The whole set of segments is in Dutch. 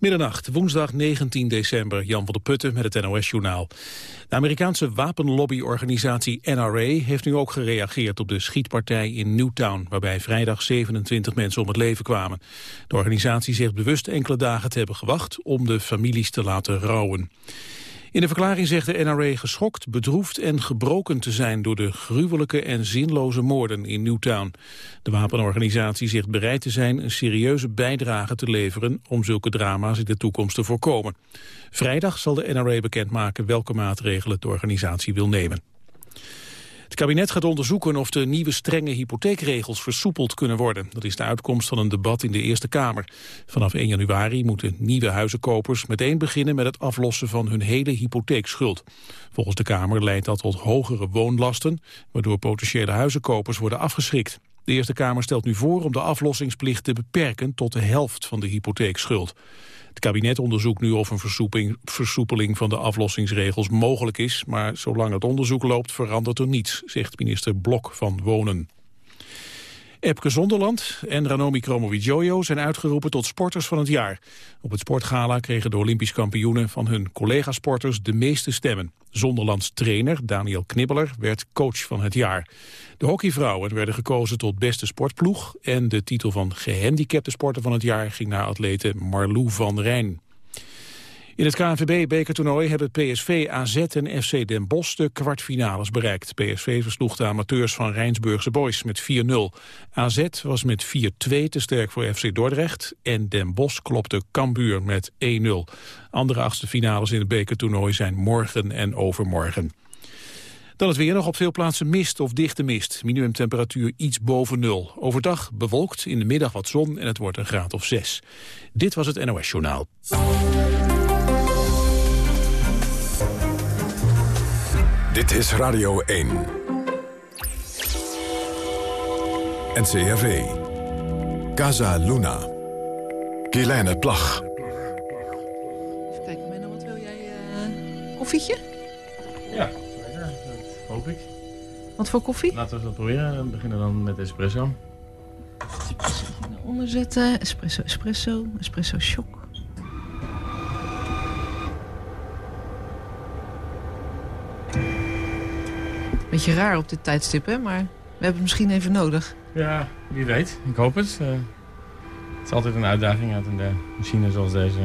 Middernacht, woensdag 19 december, Jan van der Putten met het NOS-journaal. De Amerikaanse wapenlobbyorganisatie NRA heeft nu ook gereageerd op de schietpartij in Newtown, waarbij vrijdag 27 mensen om het leven kwamen. De organisatie zegt bewust enkele dagen te hebben gewacht om de families te laten rouwen. In de verklaring zegt de NRA geschokt, bedroefd en gebroken te zijn door de gruwelijke en zinloze moorden in Newtown. De wapenorganisatie zegt bereid te zijn een serieuze bijdrage te leveren om zulke drama's in de toekomst te voorkomen. Vrijdag zal de NRA bekendmaken welke maatregelen de organisatie wil nemen. Het kabinet gaat onderzoeken of de nieuwe strenge hypotheekregels versoepeld kunnen worden. Dat is de uitkomst van een debat in de Eerste Kamer. Vanaf 1 januari moeten nieuwe huizenkopers meteen beginnen met het aflossen van hun hele hypotheekschuld. Volgens de Kamer leidt dat tot hogere woonlasten, waardoor potentiële huizenkopers worden afgeschrikt. De Eerste Kamer stelt nu voor om de aflossingsplicht te beperken tot de helft van de hypotheekschuld. Het kabinet onderzoekt nu of een versoepeling van de aflossingsregels mogelijk is, maar zolang het onderzoek loopt verandert er niets, zegt minister Blok van Wonen. Epke Zonderland en Ranomi Kromowidjojo zijn uitgeroepen tot sporters van het jaar. Op het sportgala kregen de Olympisch kampioenen van hun collega-sporters de meeste stemmen. Zonderlands trainer Daniel Knibbeler werd coach van het jaar. De hockeyvrouwen werden gekozen tot beste sportploeg... en de titel van gehandicapte sporter van het jaar ging naar atlete Marlou van Rijn. In het KNVB-bekertoernooi hebben PSV, AZ en FC Den Bosch de kwartfinales bereikt. PSV versloeg de amateurs van Rijnsburgse Boys met 4-0. AZ was met 4-2 te sterk voor FC Dordrecht en Den Bosch klopte Cambuur met 1-0. Andere achtste finales in het bekertoernooi zijn morgen en overmorgen. Dan het weer nog op veel plaatsen mist of dichte mist. Minimumtemperatuur iets boven nul. Overdag bewolkt, in de middag wat zon en het wordt een graad of 6. Dit was het NOS Journaal. Dit is Radio 1. NCRV. Casa Luna. Kielijne Plag. Even kijken, Menno, wat wil jij? Uh, koffietje? Ja, dat hoop ik. Wat voor koffie? Laten we dat proberen. We beginnen dan met espresso. Onder zetten. Espresso, espresso, espresso shock. Beetje raar op dit tijdstip, hè? Maar we hebben het misschien even nodig. Ja, wie weet. Ik hoop het. Uh, het is altijd een uitdaging uit een machine zoals deze.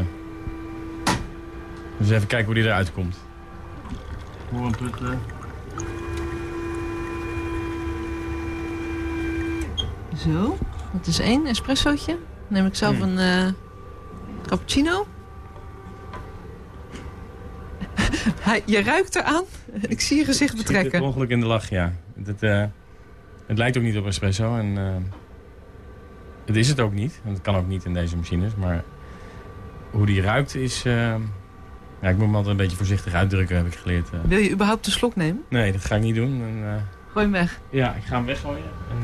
Dus even kijken hoe die eruit komt. Hoe een put. Uh... Zo, dat is één espressootje. Dan neem ik zelf hmm. een uh, cappuccino. je ruikt eraan. Ik zie je gezicht betrekken. Het ongeluk in de lach, ja. Het, uh, het lijkt ook niet op espresso. En, uh, het is het ook niet. En het kan ook niet in deze machines. Maar hoe die ruikt is... Uh, ja, ik moet me altijd een beetje voorzichtig uitdrukken, heb ik geleerd. Wil je überhaupt een slok nemen? Nee, dat ga ik niet doen. En, Gooi hem weg. Ja, ik ga hem weggooien. En,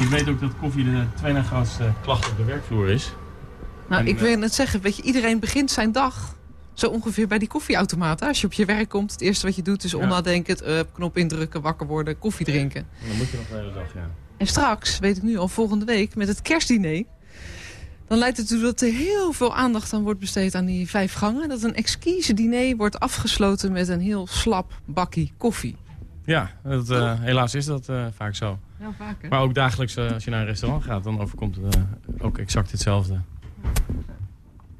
ik weet ook dat koffie de tweede grootste klacht op de werkvloer is. Nou, ik wil net zeggen, weet je, iedereen begint zijn dag zo ongeveer bij die koffieautomaten. Als je op je werk komt, het eerste wat je doet is ja. onnadenkend... Uh, knop indrukken, wakker worden, koffie drinken. dan moet je nog de hele dag, ja. En straks, weet ik nu al, volgende week met het kerstdiner... dan leidt het ertoe dat er heel veel aandacht aan wordt besteed aan die vijf gangen. Dat een exquise diner wordt afgesloten met een heel slap bakkie koffie. Ja, dat, uh, helaas is dat uh, vaak zo. Ja, vaak, Maar ook dagelijks als je naar een restaurant gaat, dan overkomt het ook exact hetzelfde.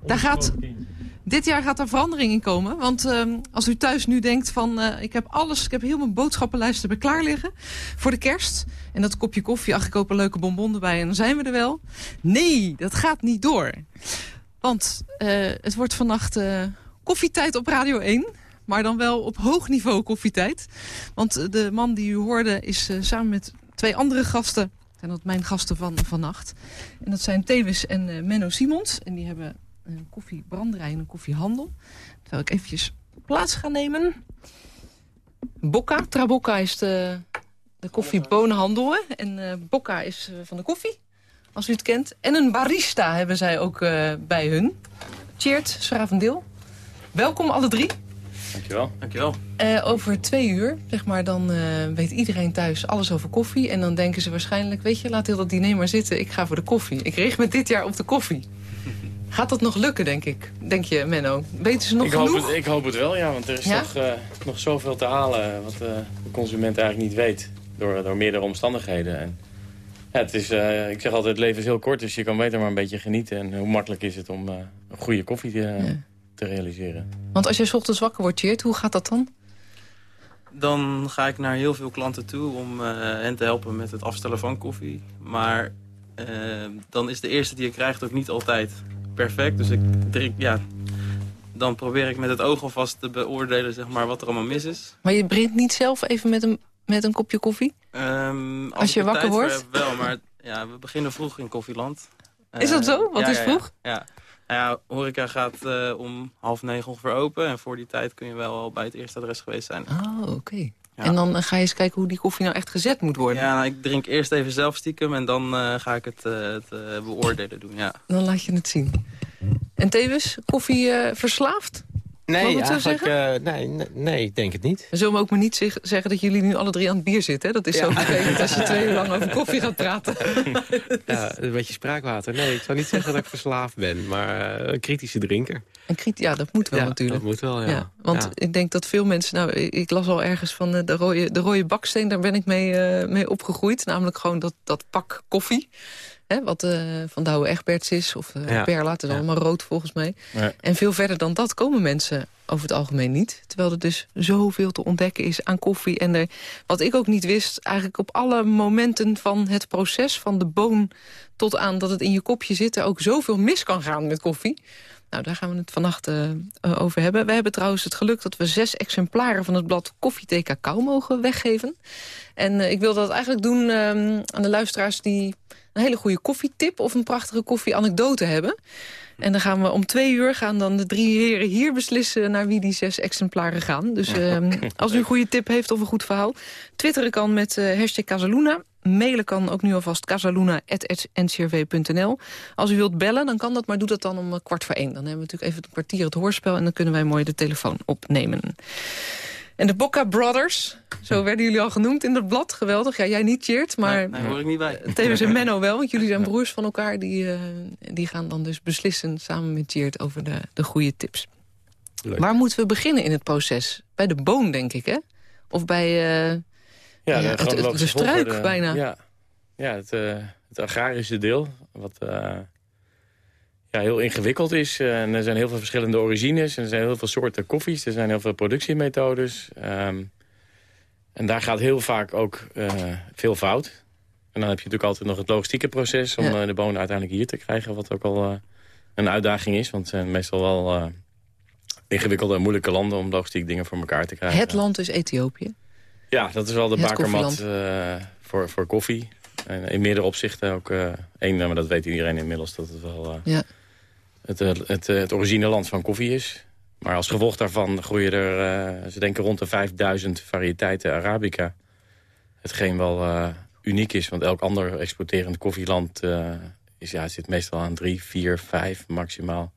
Daar gaat, dit jaar gaat er verandering in komen. Want uh, als u thuis nu denkt van... Uh, ik heb alles, ik heb heel mijn boodschappenlijst erbij klaar liggen... voor de kerst. En dat kopje koffie, ach, ik koop een leuke bonbon erbij... en dan zijn we er wel. Nee, dat gaat niet door. Want uh, het wordt vannacht koffietijd op Radio 1... maar dan wel op hoog niveau koffietijd. Want de man die u hoorde is samen met twee andere gasten... zijn dat mijn gasten van vannacht. En dat zijn Tewis en Menno Simons. En die hebben een koffiebranderij en een koffiehandel. Terwijl ik eventjes plaats ga nemen. Bocca, Trabocca is de, de koffiebonenhandel. En uh, Bocca is uh, van de koffie, als u het kent. En een barista hebben zij ook uh, bij hun. Cheert, Schravendeel. Welkom alle drie. Dankjewel. Dankjewel. Uh, over twee uur, zeg maar, dan uh, weet iedereen thuis alles over koffie. En dan denken ze waarschijnlijk, weet je, laat heel dat diner maar zitten. Ik ga voor de koffie. Ik richt me dit jaar op de koffie. Gaat dat nog lukken, denk ik? Denk je, Menno? Weten ze nog ik genoeg? Hoop het, ik hoop het wel, ja. Want er is Ja? nog, eh, nog zoveel te halen wat eh, de consument eigenlijk niet weet. Door, door meerdere omstandigheden. En, ja, het is, eh, ik zeg altijd, het leven is heel kort, dus je kan beter maar een beetje genieten. En hoe makkelijk is het om eh, een goede koffie eh, Ja. te realiseren. Want als jij 's ochtends wakker wordt, Tjeerd, hoe gaat dat dan? Dan ga ik naar heel veel klanten toe om eh, hen te helpen met het afstellen van koffie. Maar eh, dan is de eerste die je krijgt ook niet altijd perfect. Dus ik drink, ja, dan probeer ik met het oog alvast te beoordelen zeg maar, wat er allemaal mis is. Maar je begint niet zelf even met een, met een kopje koffie? Ehm, Als je er wakker wordt? Wel, maar ja, we beginnen vroeg in Koffieland. Is dat Eh, zo? Wat ja, is vroeg? Ja, ja. Nou ja, horeca gaat eh, om half negen ongeveer open. En voor die tijd kun je wel al bij het eerste adres geweest zijn. Oh, oké. Ja. En dan eh, ga je eens kijken hoe die koffie nou echt gezet moet worden. Ja, nou, ik drink eerst even zelf stiekem en dan eh, ga ik het, eh, het beoordelen doen, ja. Dan laat je het zien. En tevens, koffie verslaafd? Nee, eigenlijk, eh, nee, nee, nee, ik denk het niet. We zullen ook maar niet zeg- zeggen dat jullie nu alle drie aan het bier zitten. Hè? Dat is zo vervelend als je twee uur lang over koffie gaat praten. Ja, een beetje spraakwater. Nee, ik zou niet zeggen dat ik verslaafd ben, maar eh, een kritische drinker. En kriet, ja, dat moet wel ja, natuurlijk. dat moet wel, ja. Ja, want Ja. ik denk dat veel mensen... Nou, ik las al ergens van eh, de rode, de rode baksteen. Daar ben ik mee, mee opgegroeid. Namelijk gewoon dat, dat pak koffie. Hè, wat eh, van Douwe Egberts is. Of eh Ja. Perla. Het is Ja. allemaal rood volgens mij. Ja. En veel verder dan dat komen mensen over het algemeen niet. Terwijl er dus zoveel te ontdekken is aan koffie. En er, wat ik ook niet wist, eigenlijk op alle momenten van het proces... van de boon tot aan dat het in je kopje zit... er ook zoveel mis kan gaan met koffie. Nou, daar gaan we het vannacht eh, over hebben. We hebben trouwens het geluk dat we zes exemplaren van het blad Koffie Thee Cacao mogen weggeven. En eh, ik wil dat eigenlijk doen ehm, aan de luisteraars die een hele goede koffietip... of een prachtige koffieanekdote hebben. En dan gaan we om twee uur gaan dan de drie heren hier beslissen... naar wie die zes exemplaren gaan. Dus ehm, als u een goede tip heeft of een goed verhaal... twitteren kan met eh, hashtag Casaluna. Mailen kan ook nu alvast casaluna.ncrw.nl. Als u wilt bellen, dan kan dat, maar doe dat dan om eh, kwart voor één. Dan hebben we natuurlijk even een kwartier het hoorspel... en dan kunnen wij mooi de telefoon opnemen. En de Bocca Brothers, zo werden jullie al genoemd in het blad. Geweldig. Ja, jij niet, Cheert, maar... Nee, daar hoor ik niet bij. Tevens en Menno wel, want jullie zijn broers van elkaar. Die, eh, die gaan dan dus beslissen samen met Geert over de, de goede tips. Leuk. Waar moeten we beginnen in het proces? Bij de boon, denk ik, hè? Of bij... eh, Ja, de het- de struik volgorde. bijna. Ja, ja het, eh, het agrarische deel, wat eh, ja, heel ingewikkeld is. Eh, en er zijn heel veel verschillende origines. En er zijn heel veel soorten koffies. Er zijn heel veel productiemethodes. Ehm, en daar gaat heel vaak ook eh, veel fout. En dan heb je natuurlijk altijd nog het logistieke proces... om Ja. eh, de bonen uiteindelijk hier te krijgen. Wat ook al een uitdaging is. Want het zijn meestal wel ingewikkelde en moeilijke landen... om logistiek dingen voor elkaar te krijgen. het land is Ethiopië. Ja, dat is wel de Het bakermat voor, voor koffie. En in meerdere opzichten ook eh één, maar dat weet iedereen inmiddels... dat het wel eh, Ja. het, eh, het, eh, het origineland van koffie is. Maar als gevolg daarvan groeien er, eh, ze denken rond de 5000 variëteiten Arabica. Hetgeen wel eh, uniek is, want elk ander exporterend koffieland... eh, is, ja, zit meestal aan drie, vier, vijf maximaal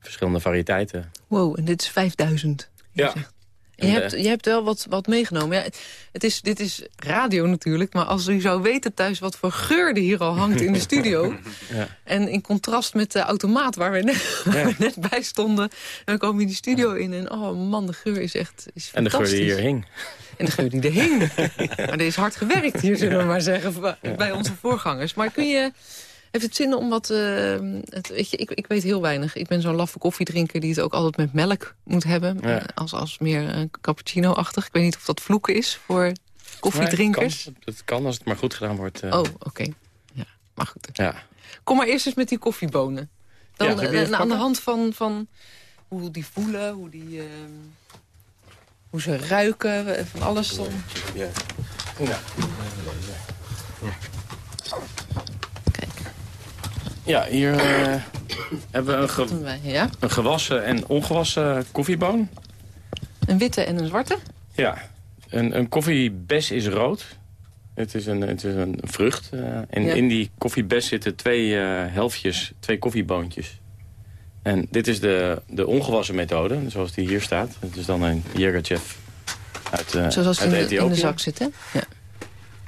verschillende variëteiten. Wow, en dit is 5000. je Ja. zegt. Je, hebt, eh, je hebt wel wat, wat meegenomen. Ja, het is, dit is radio natuurlijk, maar als u zou weten thuis... wat voor geur er hier al hangt in de studio... Ja. en in contrast met de automaat waar we net, waar we net bij stonden... en dan komen we die studio in en oh man, de geur is echt is En de geur die hier hing. En de geur die er hing. Maar er is hard gewerkt hier, zullen we maar zeggen, bij onze voorgangers. Maar kun je... Heeft het zin om wat... eh, het, weet je, ik, ik weet heel weinig. Ik ben zo'n laffe koffiedrinker die het ook altijd met melk moet hebben. Ja. Eh, Als, als meer eh, cappuccino-achtig. Ik weet niet of dat vloeken is voor koffiedrinkers. Het kan, het kan als het maar goed gedaan wordt. eh, Oh, oké. Ja, maar goed. Ja. Kom maar eerst eens met die koffiebonen. Dan Ja, aan de hand van, van hoe die voelen, hoe, die, ehm, hoe ze ruiken, van alles. Dan. Ja. Kijk, Ja, hier eh, hebben we een, ge- doen wij. Ja? een gewassen en ongewassen koffieboon. Een witte en een zwarte. Ja, een, een koffiebes is rood. Het is een, het is een vrucht. eh, en Ja. in die koffiebes zitten twee eh, helftjes, twee koffieboontjes. En dit is de, de ongewassen methode, zoals die hier staat. Het is dan een Yergachev uit, eh Zoals uit die in de, in de zak zit, hè? Ja.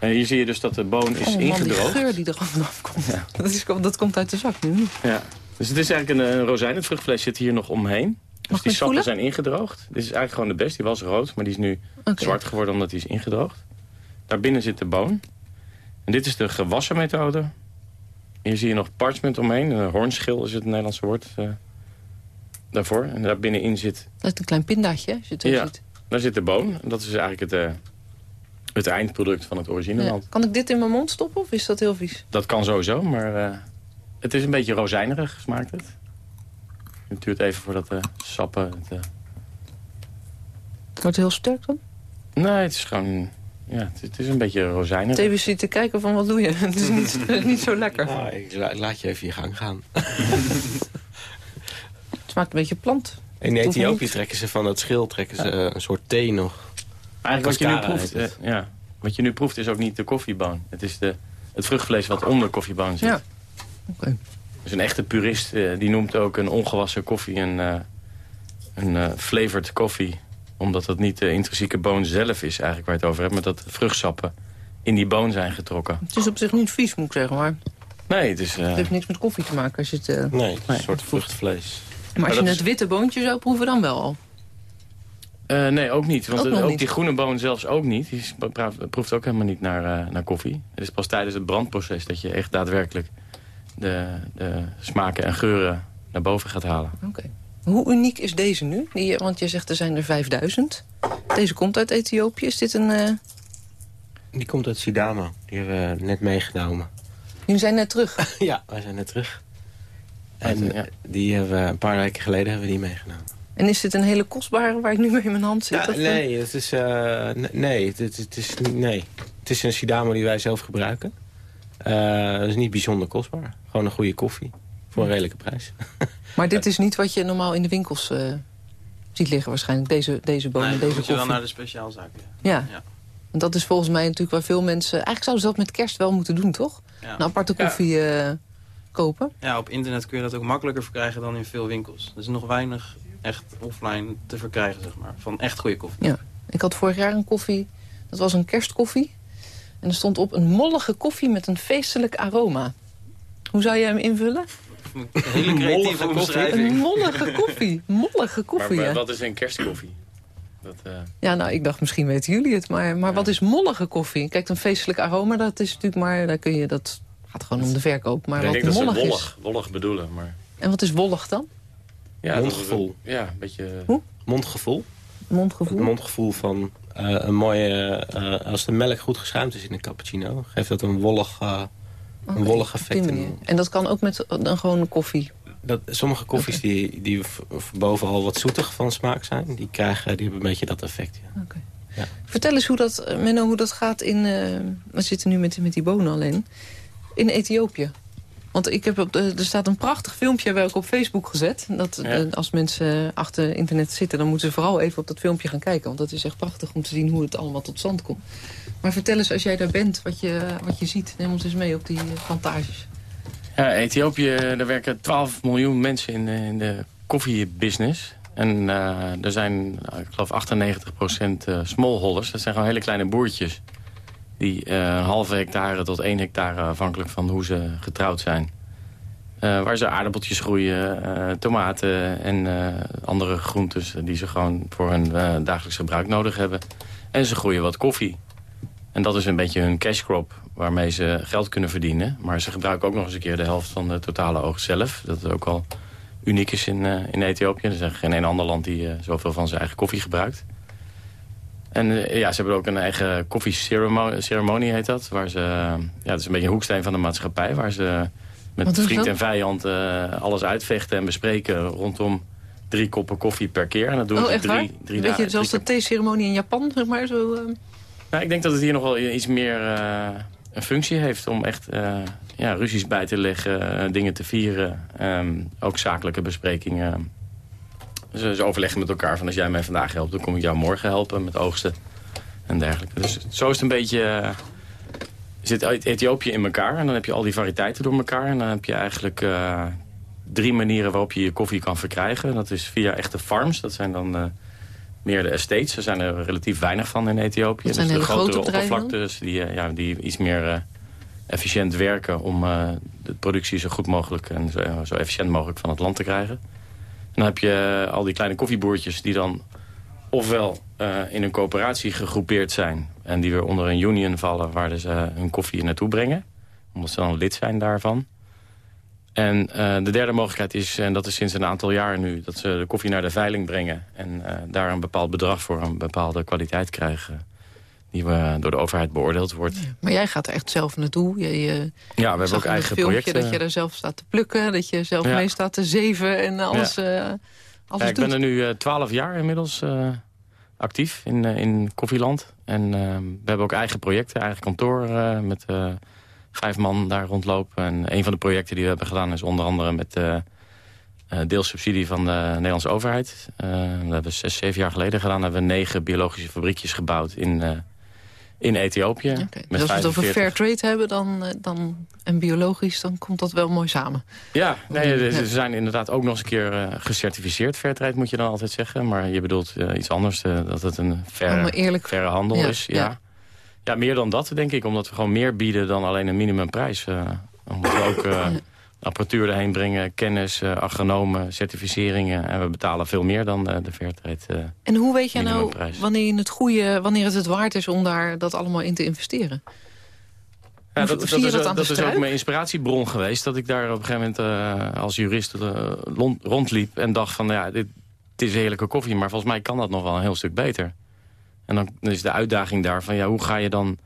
En hier zie je dus dat de boon is oh man, die ingedroogd. geur die er vanaf komt. Ja. Dat, is, dat komt uit de zak nu. Ja. Dus het is eigenlijk een, een rozijn. Het zit hier nog omheen. Dus ik die sappen voelen? zijn ingedroogd. Dit is eigenlijk gewoon de best. Die was rood, maar die is nu zwart geworden omdat die is ingedroogd. Daarbinnen zit de boon. En dit is de gewassen methode. Hier zie je nog parchment omheen. Een hoornschil is het Nederlandse woord eh, daarvoor. En daar binnenin zit, Dat is een klein pindaatje, als je het Ja. ziet. daar zit de boon. En dat is eigenlijk het, eh, het eindproduct van het Ja. origineland. Kan ik dit in mijn mond stoppen of is dat heel vies? Dat kan sowieso, maar eh, het is een beetje rozijnerig smaakt het. Het duurt even voordat de sappen... Het, eh, Wordt het heel sterk dan? nee, het is gewoon... Ja, het, het is een beetje rozijnerig. Tevens zit te kijken van wat doe je? Het is niet, niet zo lekker. Nou, ik la- laat je even je gang gaan. Het smaakt een beetje plant. In Ethiopië trekken ze van dat schil trekken ze eh, een soort thee nog. Eigenlijk wat je, nu proeft, het. eh, ja, wat je nu proeft is ook niet de koffieboon. Het is de, het vruchtvlees wat onder de koffieboon zit. Ja. Oké. Dus een echte purist eh, die noemt ook een ongewassen koffie een, eh, een eh, flavored koffie. Omdat dat niet de intrinsieke boon zelf is eigenlijk waar je het over hebt. Maar dat vruchtsappen in die boon zijn getrokken. Het is op zich niet vies, moet ik zeggen. Maar Nee, het is... eh, het heeft niks met koffie te maken. Als je het, eh, Nee, een soort vruchtvlees. Maar als je is- het witte boontje zou proeven, dan wel al. Eh, nee, ook niet. Want Ook niet. die groene boon zelfs ook niet. Die proeft ook helemaal niet naar, eh, naar koffie. Het is pas tijdens het brandproces dat je echt daadwerkelijk de, de smaken en geuren naar boven gaat halen. Oké. Hoe uniek is deze nu? Die, want je zegt er zijn er 5000. Deze komt uit Ethiopië. Is dit een... eh Die komt uit Sidama. Die hebben we net meegenomen. Jullie zijn net terug. ja, wij zijn net terug. En eh, ja. eh, die hebben we een paar weken geleden hebben we die meegenomen. En is dit een hele kostbare waar ik nu mee in mijn hand zit? Ja, nee, het is, eh, nee, het, het, het is, niet- nee, het is een Sidamo die wij zelf gebruiken. Eh, Het is niet bijzonder kostbaar. Gewoon een goede koffie. Voor een redelijke prijs. Maar dit is niet wat je normaal in de winkels eh, ziet liggen waarschijnlijk. Deze, deze bonen, Nee, dan deze moet je wel koffie. naar de speciaalzaken. Ja. Ja. Want dat is volgens mij natuurlijk waar veel mensen... Eigenlijk zouden ze dat met kerst wel moeten doen, toch? Ja. Een aparte Ja. koffie eh, kopen. ja, op internet kun je dat ook makkelijker verkrijgen dan in veel winkels. Er is nog weinig echt offline te verkrijgen, zeg maar. Van echt goede koffie. Ja. Ik had vorig jaar een koffie. Dat was een kerstkoffie. En er stond op een mollige koffie met een feestelijk aroma. Hoe zou jij hem invullen? Een hele creatieve Een omschrijving. mollige koffie. Mollige koffie, maar ja. wat is een kerstkoffie? Dat, eh, Ja, nou, ik dacht misschien weten jullie het. Maar, maar wat is mollige koffie? Kijk, een feestelijk aroma, dat is natuurlijk maar... Daar kun je, dat gaat gewoon om de verkoop. Maar ik wat denk dat ze mollig is... wollig, wollig bedoelen. Maar, En wat is wollig dan? Ja, dat Mondgevoel. Ja, een beetje... Hoe? Mondgevoel. Mondgevoel? Het mondgevoel van eh, een mooie... eh, als de melk goed geschuimd is in een cappuccino... geeft dat een wollig, eh, een wollig effect. En dat kan ook met een gewone koffie. Dat, sommige koffies die, die bovenal wat zoetig van smaak zijn... die, krijgen, die hebben een beetje dat effect. Ja. Oké. Ja. Vertel eens hoe dat, Menno, hoe dat gaat in... eh, we zitten nu met, met die bonen alleen. In Ethiopië. Want ik heb op de, er staat een prachtig filmpje wel ik op Facebook gezet. Dat, Ja. eh, als mensen achter internet zitten, dan moeten ze vooral even op dat filmpje gaan kijken. Want dat is echt prachtig om te zien hoe het allemaal tot stand komt. Maar vertel eens, als jij daar bent, wat je, wat je ziet. Neem ons eens mee op die eh, plantages. Ja, Ethiopië, daar werken 12 miljoen mensen in, de- in de koffiebusiness. En eh, er zijn, nou, ik geloof, 98% eh, smallholders. Dat zijn gewoon hele kleine boertjes. Die eh, een halve hectare tot 1 hectare, afhankelijk van hoe ze getrouwd zijn. Eh, waar ze aardappeltjes groeien, eh, tomaten en eh, andere groentes... die ze gewoon voor hun eh, dagelijks gebruik nodig hebben. En ze groeien wat koffie. En dat is een beetje hun cash crop waarmee ze geld kunnen verdienen. Maar ze gebruiken ook nog eens een keer de helft van de totale oogst zelf. Dat is ook al uniek is in, eh, in Ethiopië. Er is geen een ander land die eh, zoveel van zijn eigen koffie gebruikt. En eh, ja, ze hebben ook een eigen koffieceremonie, heet dat. Waar ze, eh, ja, dat is een beetje een hoeksteen van de maatschappij. Waar ze met vriend en vijand eh, alles uitvechten en bespreken rondom drie koppen koffie per keer. En dat doen oh, ze echt drie, waar? drie Weet dagen. je, zoals de theeceremonie in Japan, zeg maar. Zo, nou, ik denk dat het hier nog wel iets meer een functie heeft om echt ja, ruzies bij te leggen, dingen te vieren. Ehm, ook zakelijke besprekingen. Ze, ze overleggen met elkaar van als jij mij vandaag helpt, dan kom ik jou morgen helpen met oogsten en dergelijke. Dus zo is het een beetje... eh, zit Ethiopië in elkaar en dan heb je al die variëteiten door elkaar. En dan heb je eigenlijk eh, drie manieren waarop je je koffie kan verkrijgen. Dat is via echte farms, dat zijn dan... eh, meer de estates. Er zijn er relatief weinig van in Ethiopië. Dat zijn dus de hele grote grotere dan? oppervlaktes die, ja, die iets meer efficiënt werken om de productie zo goed mogelijk en zo, zo, efficiënt mogelijk van het land te krijgen. Dan heb je al die kleine koffieboertjes die dan ofwel in een coöperatie gegroepeerd zijn en die weer onder een union vallen waar ze hun koffie naartoe brengen. Omdat ze dan lid zijn daarvan. En de derde mogelijkheid is, en dat is sinds een aantal jaar nu... dat ze de koffie naar de veiling brengen... en daar een bepaald bedrag voor een bepaalde kwaliteit krijgen... die we door de overheid beoordeeld wordt. Ja, maar jij gaat er echt zelf naartoe. Je, je ja, we hebben ook eigen projecten. dat je er zelf staat te plukken, dat je zelf mee staat te zeven en alles, ja. uh, alles Ik ben er nu twaalf jaar inmiddels actief in, in Koffieland. En we hebben ook eigen projecten, eigen kantoor met vijf man daar rondlopen. En een van de projecten die we hebben gedaan is onder andere met uh, deelsubsidie van de Nederlandse overheid. Uh, dat hebben we zes, zeven jaar geleden gedaan. hebben we negen biologische fabriekjes gebouwd in, uh, in Ethiopië. Okay. Dus als we het over fair trade hebben dan, dan, en biologisch, dan komt dat wel mooi samen. Ja, nee, ze zijn inderdaad ook nog eens een keer gecertificeerd. Fair trade moet je dan altijd zeggen. Maar je bedoelt iets anders, dat het een fair, eerlijk... faire handel ja, is. ja. ja. Ja, meer dan dat denk ik. Omdat we gewoon meer bieden dan alleen een minimumprijs. Omdat we ook apparatuur erheen brengen, kennis, uh, agronomen, certificeringen. En we betalen veel meer dan de Fairtrade En hoe weet jij nou wanneer, het goede, wanneer het het waard is om daar dat allemaal in te investeren? Ja, dat, dat, is, dat, dat is, ook mijn inspiratiebron geweest. Dat ik daar op een gegeven moment als jurist rondliep en dacht van... ja, dit, dit is heerlijke koffie, maar volgens mij kan dat nog wel een heel stuk beter. En dan is de uitdaging daar van ja, hoe ga je dan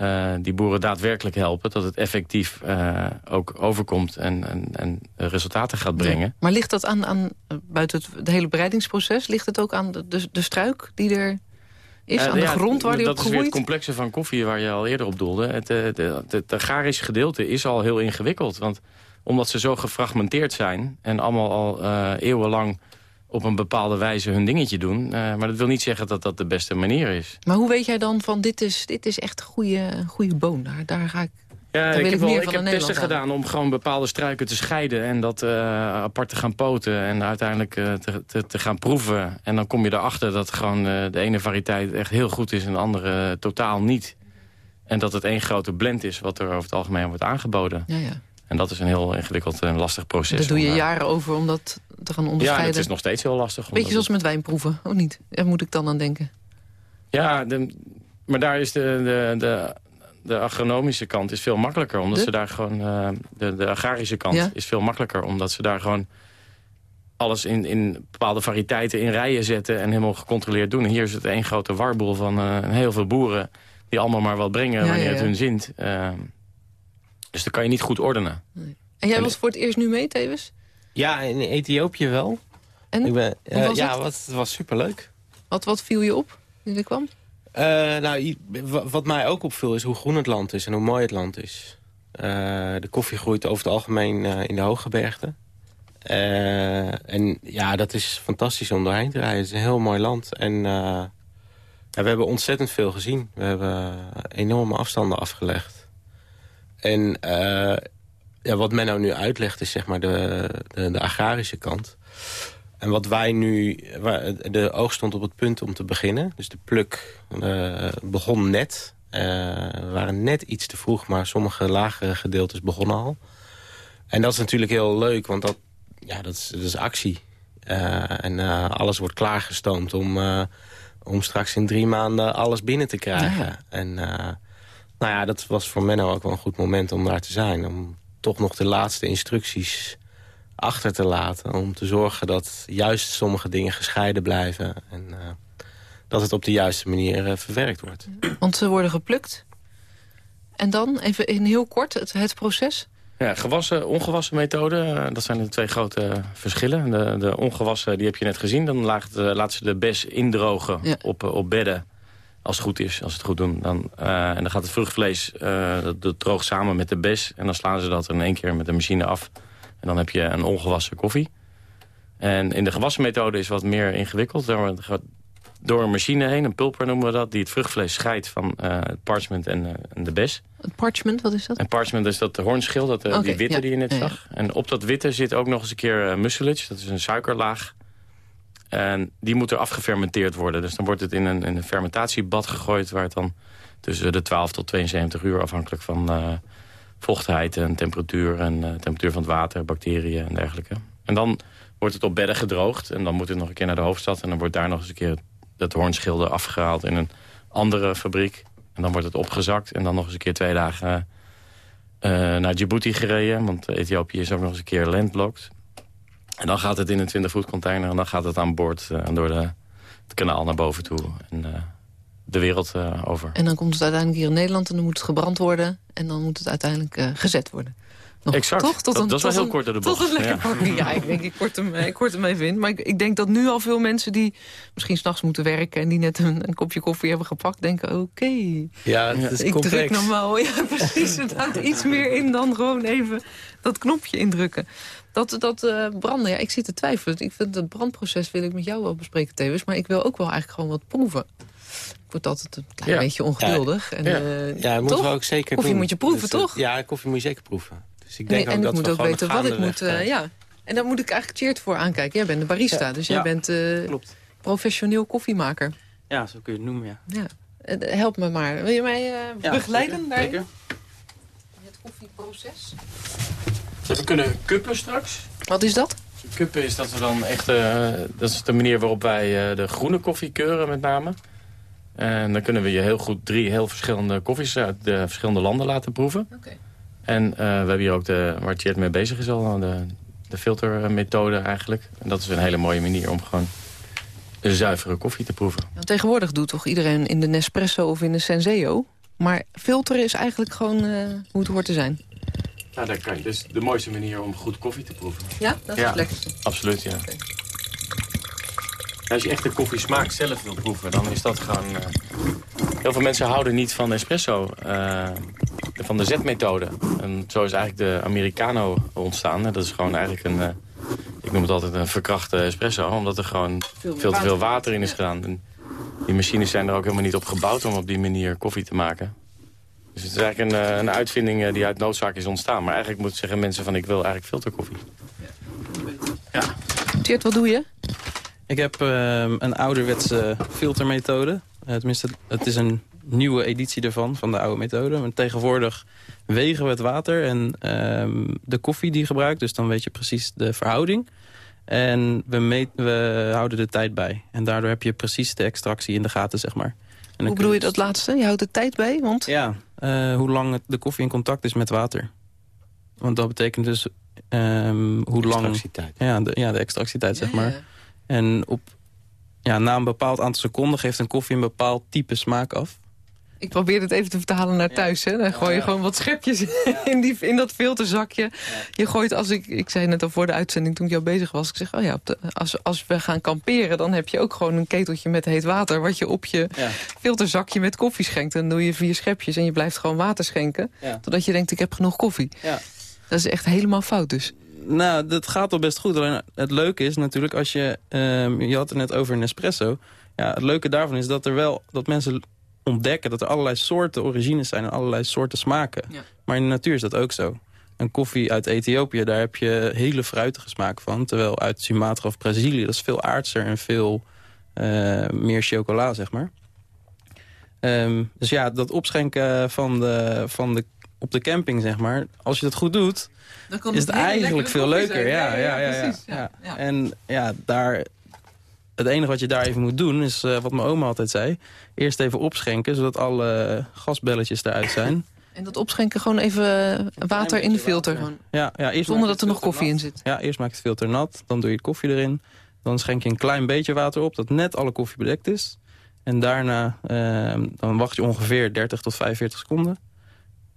uh, die boeren daadwerkelijk helpen... dat het effectief uh, ook overkomt en, en, en resultaten gaat brengen. Ja. Maar ligt dat aan, aan buiten het, hele bereidingsproces... ligt het ook aan de, de, de struik die er is, uh, aan de ja, grond waar die op groeit? Dat is weer het complexe van koffie waar je al eerder op doelde. Het, het, het, het agrarische gedeelte is al heel ingewikkeld. Want omdat ze zo gefragmenteerd zijn... en allemaal al eeuwenlang op een bepaalde wijze hun dingetje doen. Uh, maar dat wil niet zeggen dat dat de beste manier is. Maar hoe weet jij dan van dit is, dit is echt een goede, goede boon? Daar, daar ga ik... Ja, ik, heb, wel, ik heb testen gedaan om gewoon bepaalde struiken te scheiden... en dat uh, apart te gaan poten en uiteindelijk uh, te, te, te, gaan proeven. En dan kom je erachter dat gewoon uh, de ene variëteit echt heel goed is... en de andere totaal niet. En dat het één grote blend is wat er over het algemeen wordt aangeboden. Ja, ja. En dat is een heel ingewikkeld en lastig proces. Daar doe je jaren over om dat te gaan onderscheiden. Ja, het is nog steeds heel lastig. Beetje zoals met wijnproeven, of niet? Daar moet ik dan aan denken. Ja, de, maar daar is de, de, de, de agronomische kant is veel makkelijker. Omdat ze daar gewoon... Uh, de, de agrarische kant is veel makkelijker. Omdat ze daar gewoon alles in, in bepaalde variëteiten in rijen zetten... en helemaal gecontroleerd doen. hier is het één grote warboel van uh, heel veel boeren... die allemaal maar wat brengen wanneer het hun zint. Uh, dus dat kan je niet goed ordenen. Nee. En jij was voor het eerst nu mee, Tevens? Ja, in Ethiopië wel. En? Ik ben, uh, ja, het? Wat, het was superleuk. Wat, wat viel je op toen je kwam? Uh, nou, wat mij ook opviel is hoe groen het land is en hoe mooi het land is. Uh, de koffie groeit over het algemeen in de hooggebergte. en ja, dat is fantastisch om doorheen te rijden. Het is een heel mooi land. En ja, we hebben ontzettend veel gezien. We hebben enorme afstanden afgelegd. En ja, wat men nou nu uitlegt is zeg maar de, de, de agrarische kant. En wat wij nu... De oogst stond op het punt om te beginnen. Dus de pluk uh, begon net. Uh, we waren net iets te vroeg, maar sommige lagere gedeeltes begonnen al. En dat is natuurlijk heel leuk, want dat, ja, dat, is, dat is actie. Uh, en alles wordt klaargestoomd om, om straks in drie maanden alles binnen te krijgen. Ja. En nou ja, dat was voor Menno ook wel een goed moment om daar te zijn. Om toch nog de laatste instructies achter te laten. Om te zorgen dat juist sommige dingen gescheiden blijven. En uh, dat het op de juiste manier uh, verwerkt wordt. Want ze worden geplukt. En dan, even in heel kort, het, het proces? Ja, gewassen, ongewassen methode, uh, dat zijn de twee grote verschillen. De, de ongewassen, die heb je net gezien. Dan laat, laten ze de bes indrogen ja. op, op bedden. Als het goed is, als ze het goed doen. Dan, uh, en dan gaat het vruchtvlees, uh, dat, dat droogt samen met de bes. En dan slaan ze dat in één keer met de machine af. En dan heb je een ongewassen koffie. En in de gewassen methode is wat meer ingewikkeld. Door, door een machine heen, een pulper noemen we dat... die het vruchtvlees scheidt van uh, het parchment en, en, de bes. Het parchment, wat is dat? En parchment is dat de hoornschil, dat, okay, die witte ja. die je net ja, zag. Ja. En op dat witte zit ook nog eens een keer mucilage. Dat is een suikerlaag en die moet er afgefermenteerd worden. Dus dan wordt het in een, een fermentatiebad gegooid... waar het dan tussen de 12 tot 72 uur afhankelijk van, uh, vochtigheid en temperatuur en uh, temperatuur van het water, bacteriën en dergelijke. En dan wordt het op bedden gedroogd en dan moet het nog een keer naar de hoofdstad... en dan wordt daar nog eens een keer dat hoornschilde afgehaald in een andere fabriek. En dan wordt het opgezakt en dan nog eens een keer twee dagen uh, naar Djibouti gereden. Want Ethiopië is ook nog eens een keer landlocked. En dan gaat het in een 20 voet container en dan gaat het aan boord uh, door de, het kanaal naar boven toe. En, uh, de wereld over. En dan komt het uiteindelijk hier in Nederland en dan moet het gebrand worden. En dan moet het uiteindelijk gezet worden. Nog, exact. Toch? Tot een, dat, is wel heel kort door de bocht. Tot een lekker ja. ja, ik denk, ik kort hem, ik kort hem even in. Maar ik, ik, denk dat nu al veel mensen die misschien s'nachts moeten werken... en die net een, een, kopje koffie hebben gepakt, denken... oké, okay, ja, het is ik complex. druk normaal. Ja, precies. Het houdt iets meer in dan gewoon even dat knopje indrukken. Dat, dat uh, branden, ja, ik zit te twijfelen. Ik vind het brandproces wil ik met jou wel bespreken, Tevens. Maar ik wil ook wel eigenlijk gewoon wat proeven. Ik word altijd een klein ja. beetje ongeduldig. Ja, en, ja. Uh, ja dat moeten we ook zeker Koffie doen. moet je proeven, dus, toch? Ja, koffie moet je zeker proeven. Dus ik denk en, ook en dat ik moet we ook weten wat ik moet... gaandeweg, Uh, ja. En dan moet ik eigenlijk Cheert voor aankijken. Jij bent de barista, Ja. dus jij Ja. bent uh, Klopt. professioneel koffiemaker. Ja, zo kun je het noemen, ja. Ja. Uh, help me maar. Wil je mij uh, Ja, begeleiden zeker, daarin? zeker. Het koffieproces. We kunnen kuppen straks. Wat is dat? Kuppen is dat we dan echt... eh, dat is de manier waarop wij eh, de groene koffie keuren met name. En dan kunnen we je heel goed drie heel verschillende koffies uit de verschillende landen laten proeven. Oké. En eh, we hebben hier ook de, waar Tjeerd mee bezig is al, de, de filtermethode eigenlijk. En dat is een hele mooie manier om gewoon een zuivere koffie te proeven. Nou, tegenwoordig doet toch iedereen in de Nespresso of in de Senseo. Maar filteren is eigenlijk gewoon uh, hoe het hoort te zijn. Ja, dat kan je. Dus de mooiste manier om goed koffie te proeven. Ja, dat is Ja. het lekkerste. Absoluut, ja. Als je echt de koffiesmaak zelf wil proeven, dan is dat gewoon... eh, Heel veel mensen houden niet van espresso, eh, van de zetmethode. En zo is eigenlijk de Americano ontstaan. Dat is gewoon eigenlijk een, eh, ik noem het altijd een verkrachte espresso. Omdat er gewoon Veel veel, te veel water in is Ja. gedaan. En die machines zijn er ook helemaal niet op gebouwd om op die manier koffie te maken. Dus het is eigenlijk een, een uitvinding die uit noodzaak is ontstaan. Maar eigenlijk moeten zeggen mensen van ik wil eigenlijk filterkoffie. Tjeerd, wat doe je? Ik heb ehm, een ouderwetse filtermethode. Eh, tenminste, het is een nieuwe editie ervan, van de oude methode. Maar tegenwoordig wegen we het water en ehm, de koffie die je gebruikt. Dus dan weet je precies de verhouding. En we, meet, we houden de tijd bij. En daardoor heb je precies de extractie in de gaten, zeg maar. En Hoe bedoel je dat laatste? Je houdt de tijd bij, want... Ja, eh, hoe lang de koffie in contact is met water. Want dat betekent dus ehm, hoe lang... Extractietijd. Ja, de, ja, de extractietijd, zeg maar. ja. En op, ja, na een bepaald aantal seconden geeft een koffie een bepaald type smaak af. Ik probeer het even te vertalen naar thuis. Hè? Dan gooi je gewoon wat schepjes in, die, in dat filterzakje. Je gooit, als ik, ik zei net al voor de uitzending toen ik jou bezig was. Ik zeg, oh ja, op de, als, als we gaan kamperen, dan heb je ook gewoon een keteltje met heet water. Wat je op je Ja. filterzakje met koffie schenkt. Dan doe je vier schepjes en je blijft gewoon water schenken. Ja. Totdat je denkt, ik heb genoeg koffie. Ja. Dat is echt helemaal fout dus. Nou, dat gaat al best goed. Alleen het leuke is natuurlijk, als je... ehm, je had het net over een espresso. Ja, het leuke daarvan is dat er wel... dat mensen ontdekken dat er allerlei soorten origines zijn... en allerlei soorten smaken. Ja. Maar in de natuur is dat ook zo. Een koffie uit Ethiopië, daar heb je hele fruitige smaak van. Terwijl uit Sumatra of Brazilië, dat is veel aardser en veel eh, meer chocola, zeg maar. Ehm, dus ja, dat opschenken van de, van de, op de camping, zeg maar... als je dat goed doet, Dan is het eigenlijk veel leuker. Ja, ja, ja, ja, precies. ja. En ja, daar, het enige wat je daar even moet doen is, eh, wat mijn oma altijd zei... eerst even opschenken, zodat alle gasbelletjes eruit zijn. En dat opschenken gewoon even water in de filter. Ja, ja, eerst Zonder dat er nog koffie in zit. Ja, eerst maak je het filter nat, dan doe je de koffie erin. Dan schenk je een klein beetje water op, dat net alle koffie bedekt is. En daarna ehm, dan wacht je ongeveer 30 tot 45 seconden.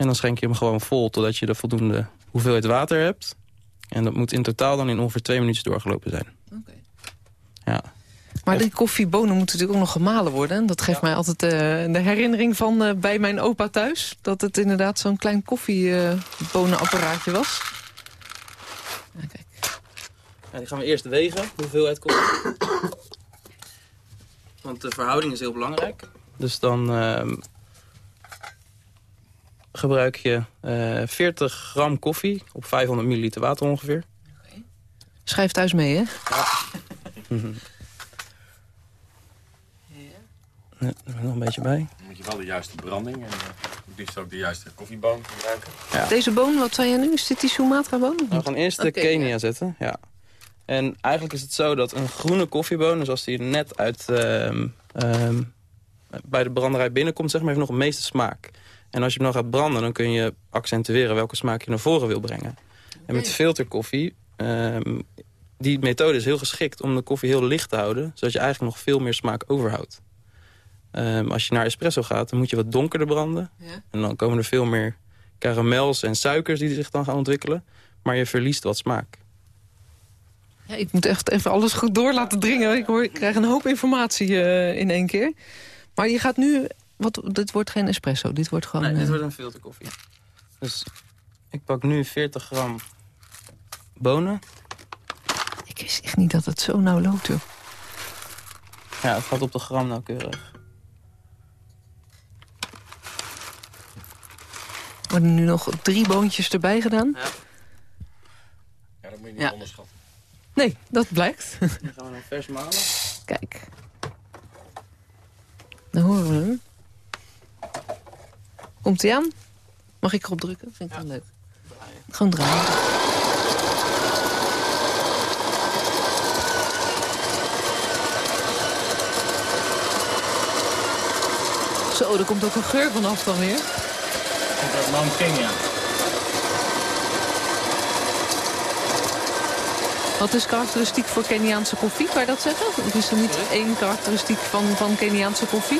En dan schenk je hem gewoon vol totdat je de voldoende hoeveelheid water hebt. En dat moet in totaal dan in ongeveer twee minuutjes doorgelopen zijn. Oké. Ja. Maar die koffiebonen moeten natuurlijk ook nog gemalen worden. En Dat geeft mij altijd eh, de herinnering van eh, bij mijn opa thuis. Dat het inderdaad zo'n klein koffiebonenapparaatje was. Ja, kijk. Ja, die gaan we eerst wegen, hoeveelheid koffie. Want de verhouding is heel belangrijk. Dus dan ehm, gebruik je eh 40 gram koffie op 500 milliliter water ongeveer. Schrijf thuis mee, hè? Ja, er nog een beetje bij. Dan moet je wel de juiste branding en de Het liefst ook de juiste koffieboon gebruiken. Deze boon, wat zei je nu? Is dit die Sumatra-boon? We gaan eerst de Kenia ja. zetten. Ja. En eigenlijk is het zo dat een groene koffieboon, dus als die net uit ehm, ehm, bij de branderij binnenkomt, zeg maar, heeft nog het meeste smaak. En als je hem dan gaat branden, dan kun je accentueren welke smaak je naar voren wil brengen. En met filterkoffie, ehm, die methode is heel geschikt om de koffie heel licht te houden, zodat je eigenlijk nog veel meer smaak overhoudt. Ehm, als je naar espresso gaat, dan moet je wat donkerder branden. Ja. En dan komen er veel meer karamels en suikers die zich dan gaan ontwikkelen. Maar je verliest wat smaak. Ja, ik moet echt even alles goed door laten dringen. Ik, hoor, ik krijg een hoop informatie eh, in één keer. Maar je gaat nu... Wat, dit wordt geen espresso, dit wordt gewoon... Nee, dit eh, wordt een filterkoffie. Dus ik pak nu 40 gram bonen. Ik wist echt niet dat het zo nauw loopt, joh. Ja, het gaat op de gram nauwkeurig. Er worden nu nog drie boontjes erbij gedaan. Ja, dat moet je niet Ja. onderschatten. Nee, dat blijkt. Dan gaan we dan vers malen. Kijk. Dan horen we hem. Komt hij aan? Mag ik erop drukken? Vind ik wel leuk. Gewoon draaien. Zo, er komt ook een geur vanaf dan weer. Uit Mount Kenya. Wat is karakteristiek voor Keniaanse koffie? Kan je dat zeggen? Of is er niet één karakteristiek van, van Keniaanse koffie?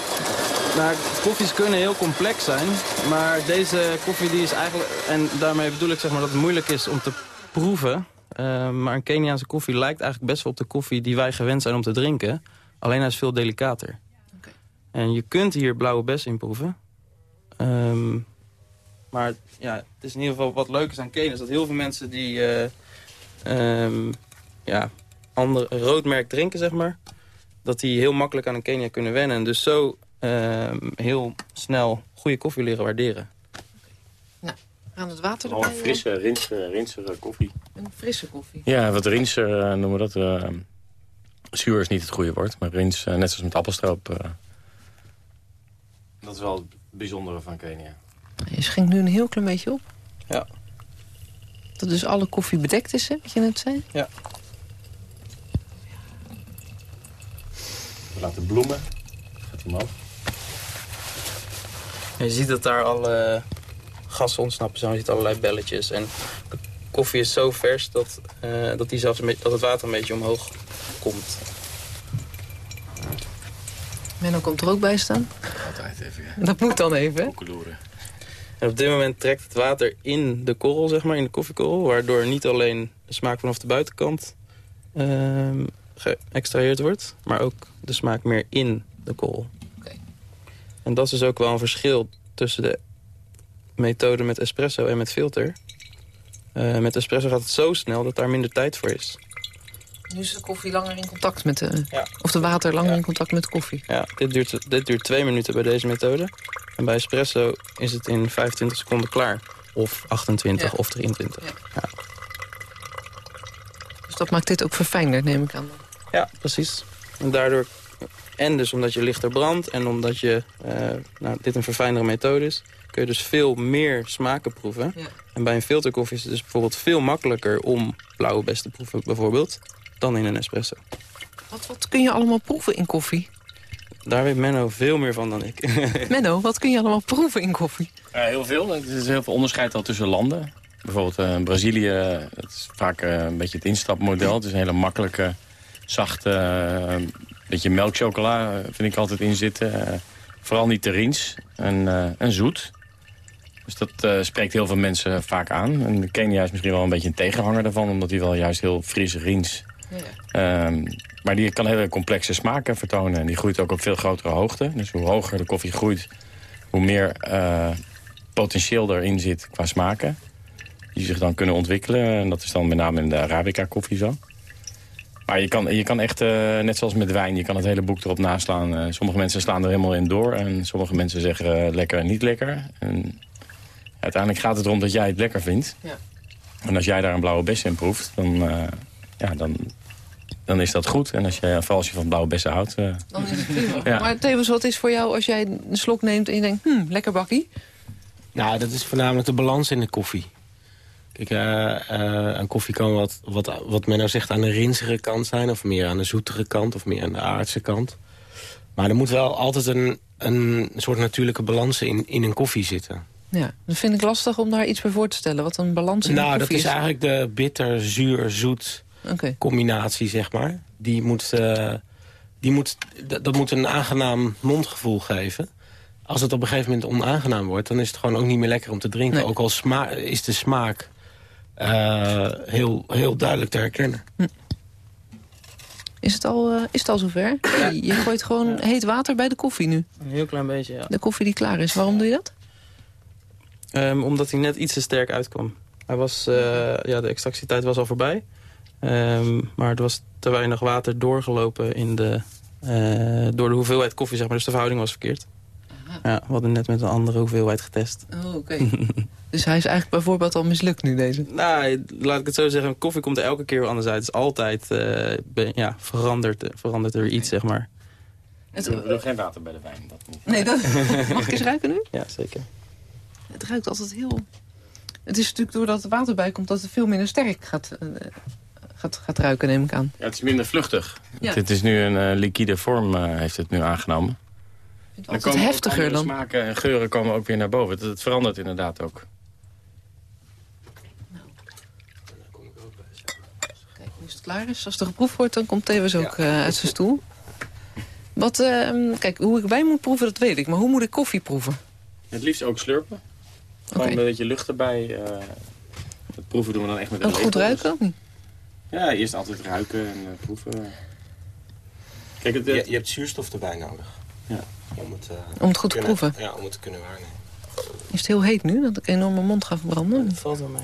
Nou, koffies kunnen heel complex zijn. Maar deze koffie die is eigenlijk... En daarmee bedoel ik zeg maar dat het moeilijk is om te proeven. Eh, maar een Keniaanse koffie lijkt eigenlijk best wel op de koffie die wij gewend zijn om te drinken. Alleen hij is veel delicater. En je kunt hier blauwe bes in proeven. Ehm, maar ja, het is in ieder geval wat leuk is aan Kenia... is dat heel veel mensen die eh ehm, ja, ander roodmerk drinken, zeg maar... dat die heel makkelijk aan een Kenia kunnen wennen. En dus zo heel snel goede koffie leren waarderen. Aan het water Gewoon erbij? een frisse, rinsere, rinsere koffie. Een frisse koffie. Ja, wat rinser eh, noemen we dat. eh, zuur is niet het goede woord, maar rins, eh, net zoals met appelstroop. eh. Dat is wel het bijzondere van Kenia. Je schenkt nu een heel klein beetje op. Ja. Dat dus alle koffie bedekt is, hè, wat je net zei? Ja. We laten bloemen. Gaat omhoog. En je ziet dat daar alle gassen ontsnappen zijn. Je ziet allerlei belletjes. En de koffie is zo vers dat, eh, dat, die zelfs een beetje, dat het water een beetje omhoog komt. Menno komt er ook bij staan. Altijd even, ja. Dat moet dan even. En op dit moment trekt het water in de korrel, zeg maar, in de koffiekorrel. Waardoor niet alleen de smaak vanaf de buitenkant ehm, geëxtraheerd wordt. Maar ook de smaak meer in de korrel. En dat is dus ook wel een verschil tussen de methode met espresso en met filter. Eh, met espresso gaat het zo snel dat daar minder tijd voor is. Nu is de koffie langer in contact met de... Ja. Of de water langer Ja. in contact met de koffie. Ja, dit duurt, dit duurt twee minuten bij deze methode. En bij espresso is het in 25 seconden klaar. Of 28 Ja. of 23. Ja. Ja. Dus dat maakt dit ook verfijnder, neem ik aan. Ja, precies. En daardoor, en dus omdat je lichter brandt en omdat je, eh, nou, dit een verfijndere methode is, kun je dus veel meer smaken proeven. Ja. En bij een filterkoffie is het dus bijvoorbeeld veel makkelijker om blauwe bes te proeven, bijvoorbeeld, dan in een espresso. Wat, wat kun je allemaal proeven in koffie? Daar weet Menno veel meer van dan ik. Menno, wat kun je allemaal proeven in koffie? Heel veel. Er is heel veel onderscheid al tussen landen. Bijvoorbeeld eh, Brazilië, dat is vaak eh, een beetje het instapmodel. Het is een hele makkelijke, zachte, eh, beetje melkchocola eh, vind ik altijd in zitten. Eh, vooral niet te rins en, eh, en zoet. Dus dat spreekt heel veel mensen vaak aan. En Kenia is misschien wel een beetje een tegenhanger daarvan... omdat hij wel juist heel fris rins. Ehm, maar die kan hele complexe smaken vertonen. En die groeit ook op veel grotere hoogte. Dus hoe hoger de koffie groeit, hoe meer potentieel erin zit qua smaken. Die zich dan kunnen ontwikkelen. En dat is dan met name in de Arabica koffie zo. Maar je kan, je kan echt, eh, net zoals met wijn, je kan het hele boek erop naslaan. Eh, sommige mensen slaan er helemaal in door. En sommige mensen zeggen eh, lekker en niet lekker. En uiteindelijk gaat het erom dat jij het lekker vindt. Ja. En als jij daar een blauwe bes in proeft, dan, eh, ja, dan, dan is dat goed. En als je, vooral als je van blauwe bessen houdt... eh, Dan is het prima. Ja. Maar Tevens, wat is voor jou als jij een slok neemt en je denkt... Hm, lekker bakkie? Nou, dat is voornamelijk de balans in de koffie. Kijk, uh, een koffie kan wat, wat, wat men nou zegt aan de rinsige kant zijn... of meer aan de zoetere kant, of meer aan de aardse kant. Maar er moet wel altijd een, een soort natuurlijke balans in, in een koffie zitten. Ja, dat vind ik lastig om daar iets bij voor te stellen. Wat een balans in nou, koffie is. Nou, dat is eigenlijk de bitter, zuur, zoet combinatie, zeg maar. Die moet, uh, die moet, dat moet een aangenaam mondgevoel geven. Als het op een gegeven moment onaangenaam wordt... dan is het gewoon ook niet meer lekker om te drinken. Ook al is de smaak uh, heel, heel duidelijk te herkennen. Hm. Is het al, uh, is het al zover? Ja. Je gooit gewoon heet water bij de koffie nu? Een heel klein beetje, ja. De koffie die klaar is. Waarom doe je dat? Um, omdat hij net iets te sterk uitkwam. Hij was, uh, ja, de extractietijd was al voorbij. Um, maar er was te weinig water doorgelopen in de, uh, door de hoeveelheid koffie, zeg maar. Dus de verhouding was verkeerd. Ja, we hadden net met een andere hoeveelheid getest. Oh, oké. dus hij is eigenlijk bijvoorbeeld al mislukt nu, deze? Nou, laat ik het zo zeggen. Koffie komt er elke keer anders uit. Het is altijd, uh, ja, verandert, verandert er iets, zeg maar. Het... We doen geen water bij de wijn. Dat niet. Nee, dat... mag ik eens ruiken nu? Ja, zeker. Het ruikt altijd heel... Het is natuurlijk doordat er water bij komt dat het veel minder sterk gaat, uh, gaat, gaat ruiken, neem ik aan. Ja, het is minder vluchtig. Ja. Het is nu een uh, liquide vorm, uh, heeft het nu aangenomen. Het dan komen heftiger dan. smaken en geuren komen ook weer naar boven. Het, het verandert inderdaad ook. Nou. Kijk, nu het klaar is. Als er geproefd wordt, dan komt Tevens ook ja. uit zijn stoel. Wat, uh, kijk, hoe ik wijn moet proeven, dat weet ik. Maar hoe moet ik koffie proeven? Het liefst ook slurpen. Gewoon okay. een beetje lucht erbij. Uh, het proeven doen we dan echt met een Ook goed ruiken? Ja, eerst altijd ruiken en uh, proeven. Kijk, het, je, je, hebt zuurstof erbij nodig. Ja. Om het, uh, om het goed te proeven? Ja, om het te kunnen waarnemen. Is het heel heet nu, dat ik enorm mijn mond ga verbranden? Het valt wel mee.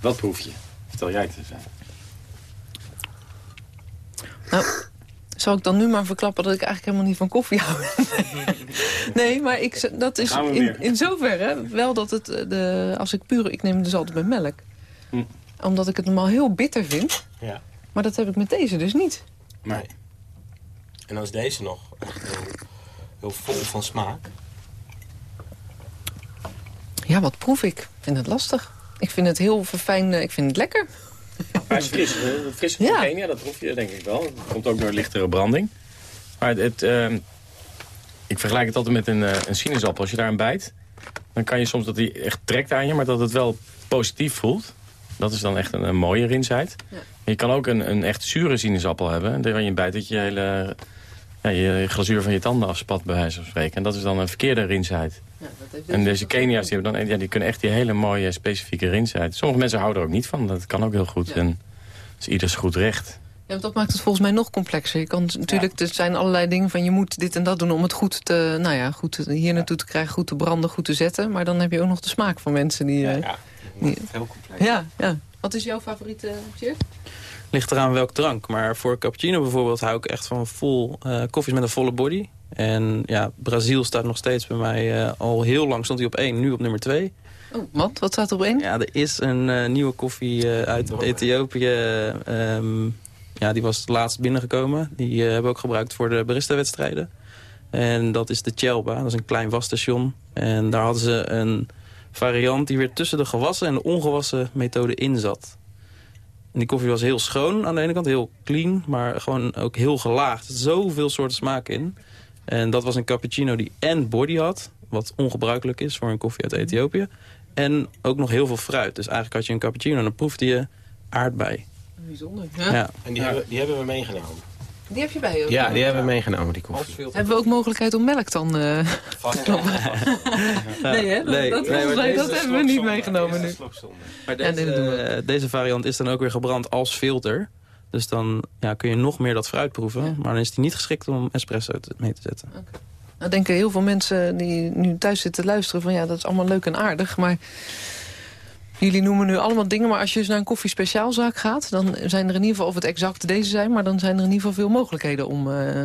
Wat proef je? Vertel jij het eens. Nou, zal ik dan nu maar verklappen dat ik eigenlijk helemaal niet van koffie hou? nee, maar ik, dat is in, in zoverre wel dat het, eh, de, als ik puur, ik neem dus altijd met melk. Hm. Omdat ik het normaal heel bitter vind. Ja. Maar dat heb ik met deze dus niet. Nee. En dan is deze nog echt heel, heel vol van smaak. Ja, wat proef ik? Ik vind het lastig. Ik vind het heel verfijn, ik vind het lekker. Hij is fris. Fris ja. ja, dat proef je denk ik wel. Dat komt ook door lichtere branding. Maar het, uh, ik vergelijk het altijd met een, uh, een sinaasappel. Als je daar aan bijt, dan kan je soms dat hij echt trekt aan je... maar dat het wel positief voelt. Dat is dan echt een, een mooie rinsheid. Ja. Je kan ook een, een echt zure sinaasappel hebben. Daar je bijt dat je hele ja, je glazuur van je tanden afspat, bij wijze van spreken. En dat is dan een verkeerde rinsheid. Ja, en deze Kenia's die, hebben dan, ja, die kunnen echt die hele mooie specifieke rinsheid. Sommige mensen houden er ook niet van. Dat kan ook heel goed. En dat is ieders goed recht. Ja, dat maakt het volgens mij nog complexer. Je kan natuurlijk, er zijn allerlei dingen van je moet dit en dat doen om het goed te, nou ja, goed hier naartoe te krijgen, goed te branden, goed te zetten. Maar dan heb je ook nog de smaak van mensen die. Ja, ja. Die, heel complex. Ja, ja. Wat is jouw favoriete chef? Ligt eraan welk drank. Maar voor cappuccino bijvoorbeeld hou ik echt van vol uh, koffies met een volle body. En ja, Brazil staat nog steeds bij mij uh, al heel lang. Stond hij op één, nu op nummer twee. Oh, wat? Wat staat er op één? Ja, er is een uh, nieuwe koffie uit Ethiopië. Um, ja, die was laatst binnengekomen. Die hebben we ook gebruikt voor de barista-wedstrijden. En dat is de Chelba. Dat is een klein wasstation. En daar hadden ze een variant die weer tussen de gewassen en de ongewassen methode in zat. En die koffie was heel schoon aan de ene kant, heel clean, maar gewoon ook heel gelaagd. Zoveel soorten smaak in. En dat was een cappuccino die en body had, wat ongebruikelijk is voor een koffie uit Ethiopië. En ook nog heel veel fruit. Dus eigenlijk had je een cappuccino en dan proefde je aardbei. Bijzonder. Ja. ja. En die, Hebben, die hebben we meegenomen. Die heb je bij je? Ja, die hebben we meegenomen, die koffie. Hebben we ook mogelijkheid om melk dan uh, te kloppen? nee, hè? Nee, dat, nee, dat hebben we niet meegenomen nu. Maar deze, uh, deze variant is dan ook weer gebrand als filter. Dus dan ja, kun je nog meer dat fruit proeven. Ja. Maar dan is die niet geschikt om espresso mee te zetten. Okay. Nou denken heel veel mensen die nu thuis zitten luisteren... van ja, dat is allemaal leuk en aardig, maar... Jullie noemen nu allemaal dingen, maar als je dus naar een koffiespeciaalzaak gaat... dan zijn er in ieder geval, of het exact deze zijn... maar dan zijn er in ieder geval veel mogelijkheden om, uh,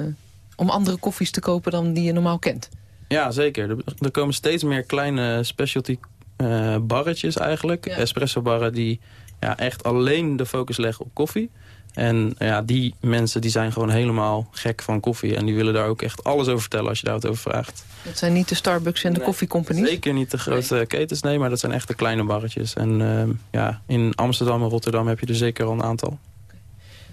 om andere koffies te kopen dan die je normaal kent. Ja, zeker. Er, er komen steeds meer kleine specialty uh, barretjes eigenlijk. Ja. Espresso barren die ja, echt alleen de focus leggen op koffie. En ja, die mensen die zijn gewoon helemaal gek van koffie. En die willen daar ook echt alles over vertellen als je daar wat over vraagt. Dat zijn niet de Starbucks en de koffiecompanies? Zeker niet de grote ketens, nee, maar dat zijn echt de kleine barretjes. En ehm, ja, in Amsterdam en Rotterdam heb je er zeker al een aantal.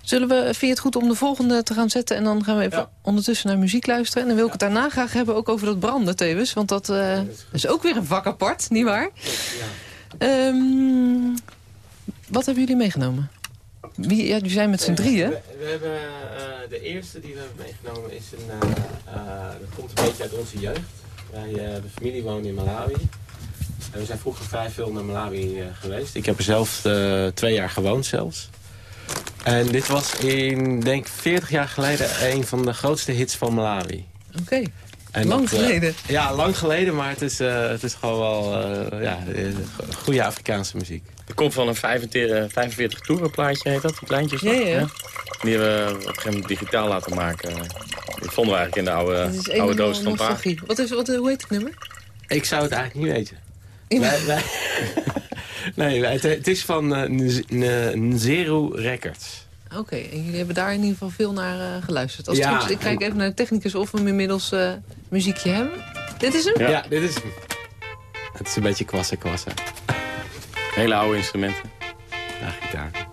Zullen we, vind je het goed om de volgende te gaan zetten... en dan gaan we even ondertussen naar muziek luisteren. En dan wil ik het daarna graag hebben ook over dat branden tevens. Want dat uh, is ook weer een vak apart, nietwaar? Ja. Um, wat hebben jullie meegenomen? Wie, ja, jullie zijn met z'n drieën. We, we, hebben, uh, de eerste die we hebben meegenomen is een... Uh, dat komt een beetje uit onze jeugd. Wij, de familie woont in Malawi. En we zijn vroeger vrij veel naar Malawi geweest. Ik heb er zelf twee jaar gewoond zelfs. En dit was in, denk 40 jaar geleden, een van de grootste hits van Malawi. Oké. Lang dat, geleden. ja, lang geleden, maar het is, het is gewoon wel ja, goede Afrikaanse muziek. Het komt van een 45, 45 toerenplaatje, heet dat, die kleintjes. Ja, ja. Die hebben we op een gegeven moment digitaal laten maken. Die vonden we eigenlijk in de oude, oude doos van pa. Wat is, wat, hoe heet het nummer? Ik zou het eigenlijk niet weten. Wij, wij, nee, het, het, is van uh, Nzeru Records. Oké, en jullie hebben daar in ieder geval veel naar uh, geluisterd. Als ja, ik kijk even naar de technicus of we hem inmiddels uh, muziekje hebben. Dit is hem? Ja, ja dit is hem. Het is een beetje kwassen kwassen. Hele oude instrumenten. Ja, gitaar.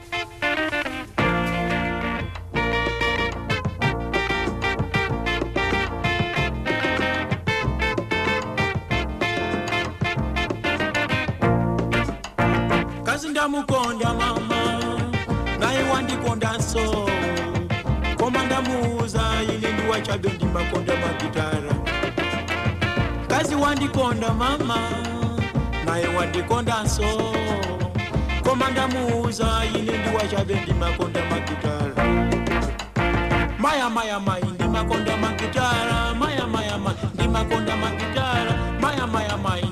kazi bata bendi makonda magitara kazi wandikonda mama naye wandikondanso komanda muuza ine ndiwacha bendi makonda magitara maya maya mai ndi makonda magitara maya maya mai ndi makonda magitara maya maya mai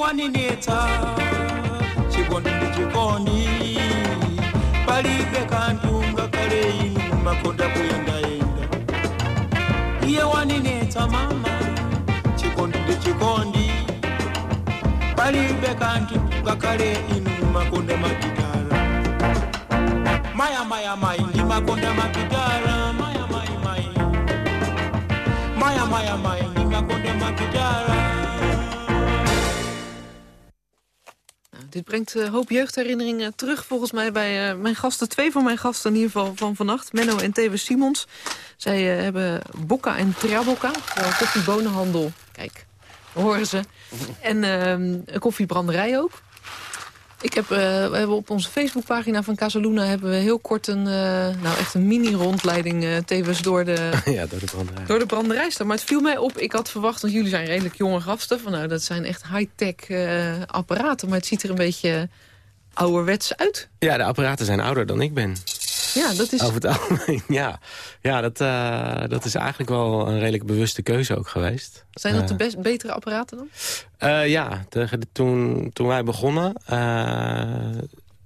waninaeta kigoni mukigoni balibe kantunga kale inu mumakoda kuyendayenda iye waninaeta mama kikondi tekikondi balibe kantunga kale inu mumakoda mabigara maya maya mai ndi makonda mabigara maya mai mai. Maya maya mai ndi makonda mabigara Dit brengt een hoop jeugdherinneringen terug volgens mij bij uh, mijn gasten. Twee van mijn gasten in ieder geval van vannacht. Menno en Teve Simons. Zij uh, hebben Bokka en Trabokka. Koffiebonenhandel. Kijk, horen ze. En een koffiebranderij ook. Ik heb, uh, we hebben op onze Facebookpagina van Casaluna hebben we heel kort een, uh, nou echt een mini-rondleiding uh, tevens door de, ja, door de branderij. Door de branderij staan. Maar het viel mij op, ik had verwacht, want jullie zijn redelijk jonge gasten. Van, nou, dat zijn echt high-tech apparaten, maar het ziet er een beetje ouderwets uit. Ja, de apparaten zijn ouder dan ik ben. Ja, dat is... Over het algemeen, ja. Ja, dat, uh, dat is eigenlijk wel een redelijk bewuste keuze ook geweest. Zijn dat de best, betere apparaten dan? Uh, ja, de, de, toen, toen wij begonnen... Uh,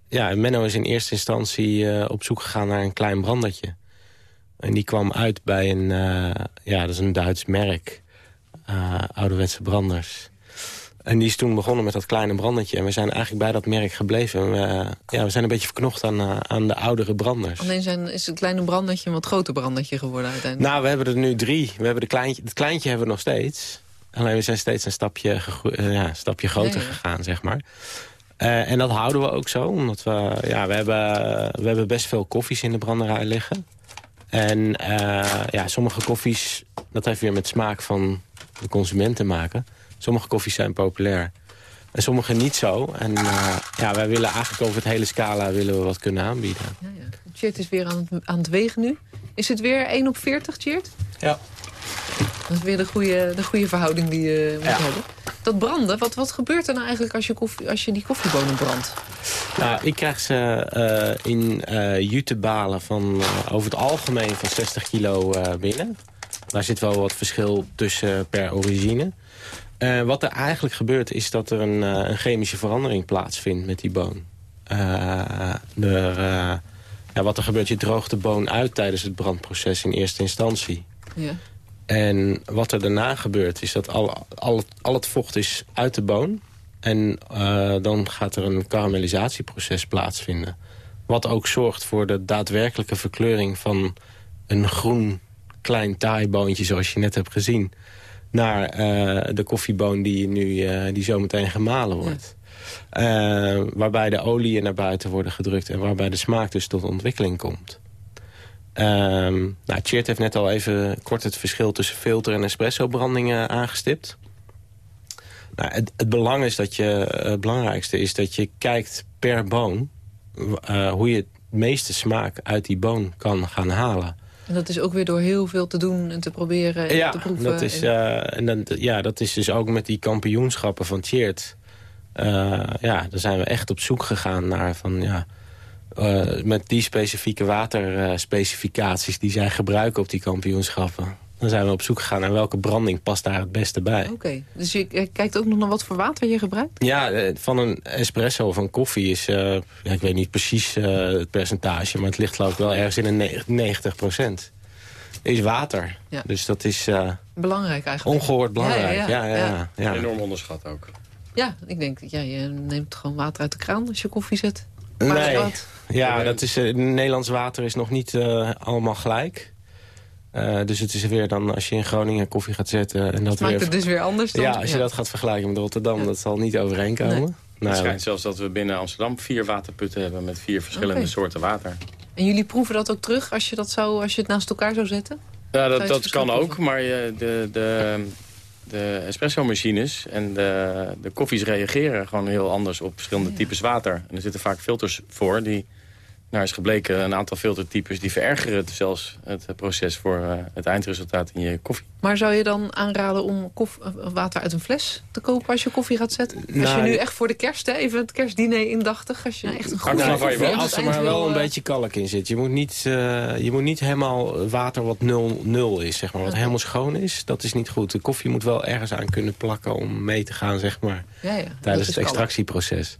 ja, Menno is in eerste instantie op zoek gegaan naar een klein brandertje. En die kwam uit bij een, ja, dat is een Duits merk. ouderwetse branders. En die is toen begonnen met dat kleine brandetje. En we zijn eigenlijk bij dat merk gebleven. We, ja, we zijn een beetje verknocht aan, uh, aan de oudere branders. Alleen zijn, is het kleine brandetje een wat groter brandetje geworden uiteindelijk? Nou, we hebben er nu drie. We hebben de kleintje, het kleintje hebben we nog steeds. Alleen we zijn steeds een stapje, uh, ja, stapje groter ja. gegaan, zeg maar. Uh, en dat houden we ook zo. Omdat we, ja, we, hebben, we hebben best veel koffies in de branderij liggen. En ja, sommige koffies, dat heeft weer met smaak van de consument te maken... Sommige koffies zijn populair. En sommige niet zo. En uh, ja, wij willen eigenlijk over het hele scala willen we wat kunnen aanbieden. Ja, ja. Chert is weer aan het, aan het wegen nu. Is het weer 1 op 40, Chert? Ja. Dat is weer de goede, de goede verhouding die je moet ja. hebben. Dat branden, wat, wat gebeurt er nou eigenlijk als je, koffie, als je die koffiebonen brandt? Nou, ik krijg ze eh, in uh, jutebalen van eh, over het algemeen van 60 kilo eh, binnen. Daar zit wel wat verschil tussen per origine. Eh, wat er eigenlijk gebeurt is dat er een, eh, een chemische verandering plaatsvindt met die boon. Eh, eh, ja, wat er gebeurt, je droogt de boon uit tijdens het brandproces in eerste instantie. Ja. En wat er daarna gebeurt is dat al, al, het, al het vocht is uit de boon. En eh, dan gaat er een karamellisatieproces plaatsvinden. Wat ook zorgt voor de daadwerkelijke verkleuring van een groen klein taai boontje zoals je net hebt gezien. Naar eh, de koffieboon die, nu, eh, die zometeen gemalen wordt. Eh, waarbij de oliën naar buiten worden gedrukt en waarbij de smaak dus tot ontwikkeling komt. Ehm nou, Tjeerd heeft net al even kort het verschil tussen filter- en espresso-brandingen aangestipt. Nou, het, het, belang is dat je, het belangrijkste is dat je kijkt per boon... Uh, hoe je het meeste smaak uit die boon kan gaan halen. En dat is ook weer door heel veel te doen en te proberen en ja, te proeven. Dat is, uh, en dan, ja, dat is dus ook met die kampioenschappen van Tjeerd. Uh, ja, daar zijn we echt op zoek gegaan naar van... Ja, uh, met die specifieke waterspecificaties die zij gebruiken op die kampioenschappen. Dan zijn we op zoek gegaan naar welke branding past daar het beste bij. Oké, okay. dus je kijkt ook nog naar wat voor water je gebruikt? Ja, van een espresso of een koffie is... Uh, ja, ik weet niet precies uh, het percentage... maar het ligt geloof ik wel ergens in een 90 procent. Is water. Ja. Dus dat is... Uh, belangrijk eigenlijk. Ongehoord belangrijk, ja. ja, ja, ja, ja Enorm onderschat ook. Ja, ik denk, ja, je neemt gewoon water uit de kraan als je koffie zet. Nee, ja, dat is, Nederlands water is nog niet allemaal gelijk... Uh, dus het is weer dan als je in Groningen koffie gaat zetten... En dat maakt weer, het dus weer anders dan? Ja, als je ja. dat gaat vergelijken met Rotterdam, ja. dat zal niet overeenkomen. Nee. Nou, het schijnt zelfs dat we binnen Amsterdam vier waterputten hebben... met vier verschillende okay. soorten water. En jullie proeven dat ook terug als je, dat zou, als je het naast elkaar zou zetten? Ja, dat, dat kan proeven? ook, maar je, de, de, de espresso-machines en de, de koffies reageren gewoon heel anders... op verschillende ja. types water. En er zitten vaak filters voor die nou is gebleken een aantal filtertypes die verergeren zelfs het proces voor uh, het eindresultaat in je koffie. Maar zou je dan aanraden om koff, water uit een fles te kopen als je koffie gaat zetten? Nou, als je nu echt voor de kerst, hè, even het kerstdiner indachtig, als je nou, echt een goede nou, koffie. Als er maar wel een beetje kalk in zit. Je moet niet, uh, je moet niet helemaal water wat 0 is, zeg maar, wat helemaal schoon is. Dat is niet goed. De koffie moet wel ergens aan kunnen plakken om mee te gaan, zeg maar, ja, ja, tijdens het extractieproces.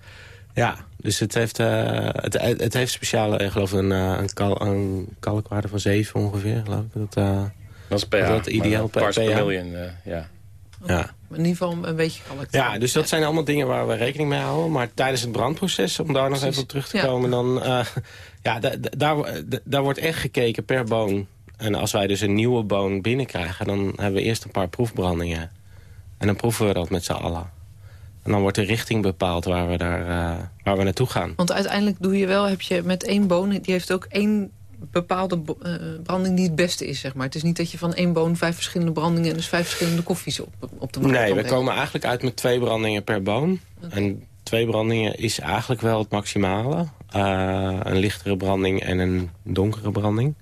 Ja, dus het heeft, uh, het, het heeft speciale, ik geloof een, een, kal, een kalkwaarde van 7 ongeveer, geloof ik. Dat, uh, dat is pH. Dat ideaal per per million, uh, ja. Ja. In ieder geval een beetje kalk. Ja, dus dat zijn allemaal dingen waar we rekening mee houden. Maar tijdens het brandproces, om daar nog Precies. even op terug te ja. komen... dan, ja, daar, daar wordt echt gekeken per boon. En als wij dus een nieuwe boon binnenkrijgen... dan hebben we eerst een paar proefbrandingen. En dan proeven we dat met z'n allen. En dan wordt de richting bepaald waar we, daar, uh, waar we naartoe gaan. Want uiteindelijk doe je wel, heb je met één boon... die heeft ook één bepaalde uh, branding die het beste is, zeg maar. Het is niet dat je van één boon vijf verschillende brandingen... en dus vijf verschillende koffies op, op de markt Nee, we komen eigenlijk uit met twee brandingen per boon. Okay. En twee brandingen is eigenlijk wel het maximale. Uh, een lichtere branding en een donkere branding.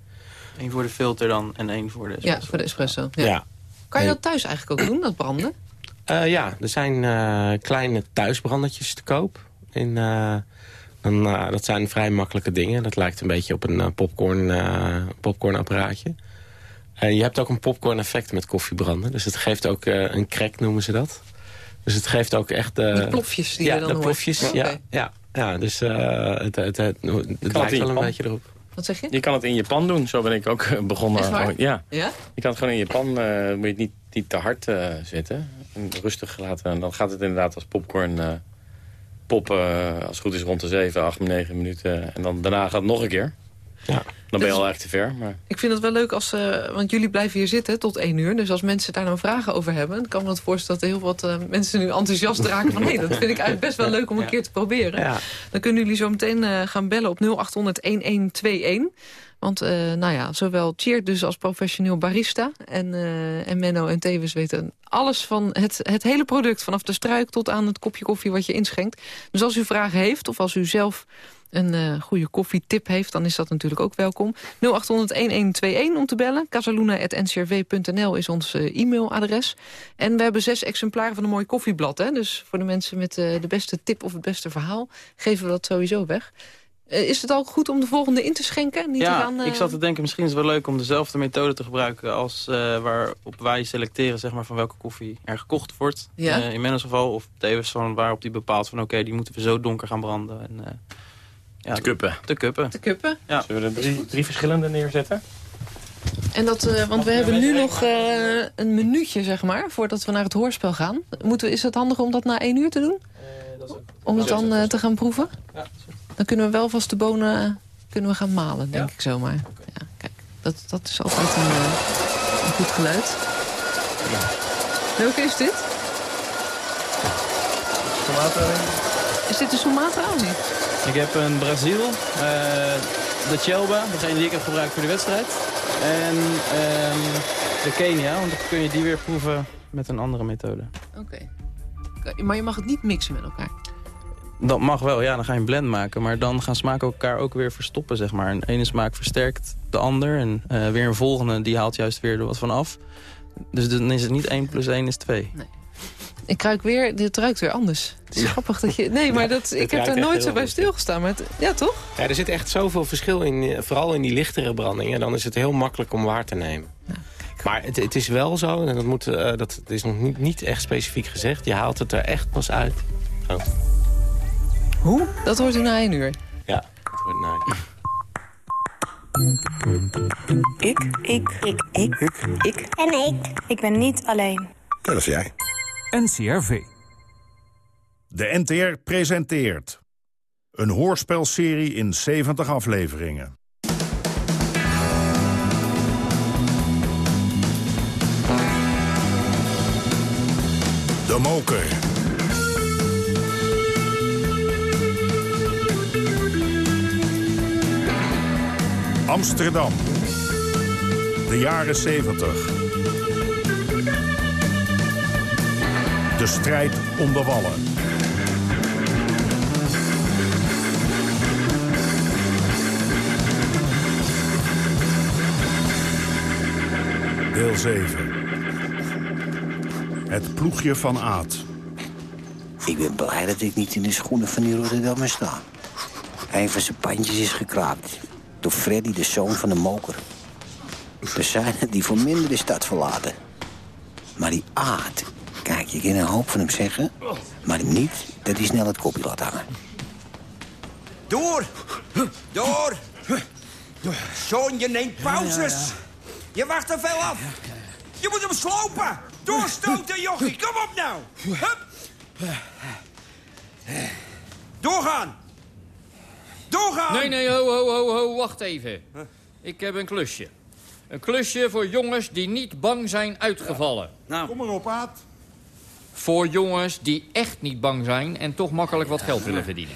Eén voor de filter dan en één voor de espresso. Ja, voor de espresso. Ja. ja. Kan je dat thuis eigenlijk ook doen, dat branden? Uh, ja, er zijn uh, kleine thuisbrandertjes te koop. In, uh, dan, dat zijn vrij makkelijke dingen. Dat lijkt een beetje op een popcorn, popcornapparaatje. En je hebt ook een popcorn effect met koffiebranden. Dus het geeft ook een crack, noemen ze dat. Dus het geeft ook echt... die plofjes die ja, je dan de plofjes, hoort. ja, okay. ja, ja. Dus het, het, het, het lijkt wel een pan? beetje erop. Wat zeg je? Je kan het in je pan doen. Zo ben ik ook begonnen. Ja. ja. Je kan het gewoon in je pan. Uh, moet je het niet, niet te hard uh, zetten. En rustig laten. En dan gaat het inderdaad als popcorn uh, poppen. als het goed is rond de 7, 8, 9 minuten. En dan daarna gaat het nog een keer. Ja. Dan ben je al echt te ver. Maar... Ik vind het wel leuk als... Uh, want jullie blijven hier zitten tot één uur. Dus als mensen daar nou vragen over hebben... dan kan me dat voorstellen dat heel wat uh, mensen nu enthousiast raken. Van hé, hey, dat vind ik eigenlijk best wel leuk om een ja. keer te proberen. Ja. Dan kunnen jullie zo meteen uh, gaan bellen op 0800-1121. Want eh, nou ja, zowel Cheert dus als professioneel barista... En, eh, en Menno en Tevens weten alles van het, het hele product... vanaf de struik tot aan het kopje koffie wat je inschenkt. Dus als u vragen heeft of als u zelf een uh, goede koffietip heeft... dan is dat natuurlijk ook welkom. 0800-1121 om te bellen. casaluna.ncrv.nl is ons e-mailadres. En we hebben zes exemplaren van een mooi koffieblad. Hè? Dus voor de mensen met de beste tip of het beste verhaal... geven we dat sowieso weg. Is het al goed om de volgende in te schenken? Niet ja, te gaan, ik zat te denken, misschien is het wel leuk om dezelfde methode te gebruiken... als waarop wij selecteren zeg maar, van welke koffie er gekocht wordt. Ja. in mijn geval, of tevens van waarop die bepaalt van... oké, die moeten we zo donker gaan branden. En, ja, te kuppen. Te kuppen. Te kuppen. Ja. Zullen we er drie, drie verschillende neerzetten? En dat, uh, want we hebben nu nog uh, een minuutje, zeg maar, voordat we naar het hoorspel gaan. Moeten we, is het handig om dat na één uur te doen? Uh, dat is ook... Om het dan uh, te gaan proeven? Ja, dan kunnen we wel vast de bonen kunnen we gaan malen, denk ja? ik zomaar. Ja, kijk, dat, dat is altijd een, een goed geluid. Ja. Welke is dit? Sumatra. Is dit de Sumatra of niet? Ik heb een Brazil, uh, de Chelba, degene die ik heb gebruikt voor de wedstrijd. En um, de Kenia, want dan kun je die weer proeven met een andere methode. Oké. Okay. Maar je mag het niet mixen met elkaar? Dat mag wel, ja, dan ga je een blend maken. Maar dan gaan smaken elkaar ook weer verstoppen, zeg maar. Een ene smaak versterkt de ander en uh, weer een volgende, die haalt juist weer er wat van af. Dus dan is het niet 1 plus 1 is 2. Nee. Ik ruik weer, dit ruikt weer anders. Het is ja. grappig dat je... Nee, maar dat, ik heb er nooit zo bij stilgestaan. Maar het, ja, toch? Ja, er zit echt zoveel verschil in, vooral in die lichtere brandingen. Dan is het heel makkelijk om waar te nemen. Ja, maar het, het, is wel zo, en dat, moet, uh, dat is nog niet, niet, echt specifiek gezegd... je haalt het er echt pas uit. Zo. Hoe? Dat hoort u na één uur? Ja, dat hoort na één uur. Ik, ik, ik, ik, ik, ik en ik. Ik ben niet alleen. Dat is jij. NCRV. De NTR presenteert een hoorspelserie in 70 afleveringen. De Moker. Amsterdam. De jaren 70. De strijd om de wallen. Deel 7. Het ploegje van Aad. Ik ben blij dat ik niet in de schoenen van die Rotterdammer sta. Een van zijn pandjes is gekraapt. Door Freddy, de zoon van de moker. Er zijn er die voor minder de stad verlaten. Maar die Aad, kijk, je kan een hoop van hem zeggen... maar hem niet dat hij snel het kopje laat hangen. Door! Door! Zoon, je neemt pauzes. Je wacht te veel af. Je moet hem slopen. Doorstoten, jochie. Kom op nou. Hup. Doorgaan. Doorgaan. Nee, nee, ho, ho, ho, ho, wacht even. Ik heb een klusje. Een klusje voor jongens die niet bang zijn uitgevallen. Nou. Kom maar op, Aad. Voor jongens die echt niet bang zijn en toch makkelijk wat geld willen verdienen.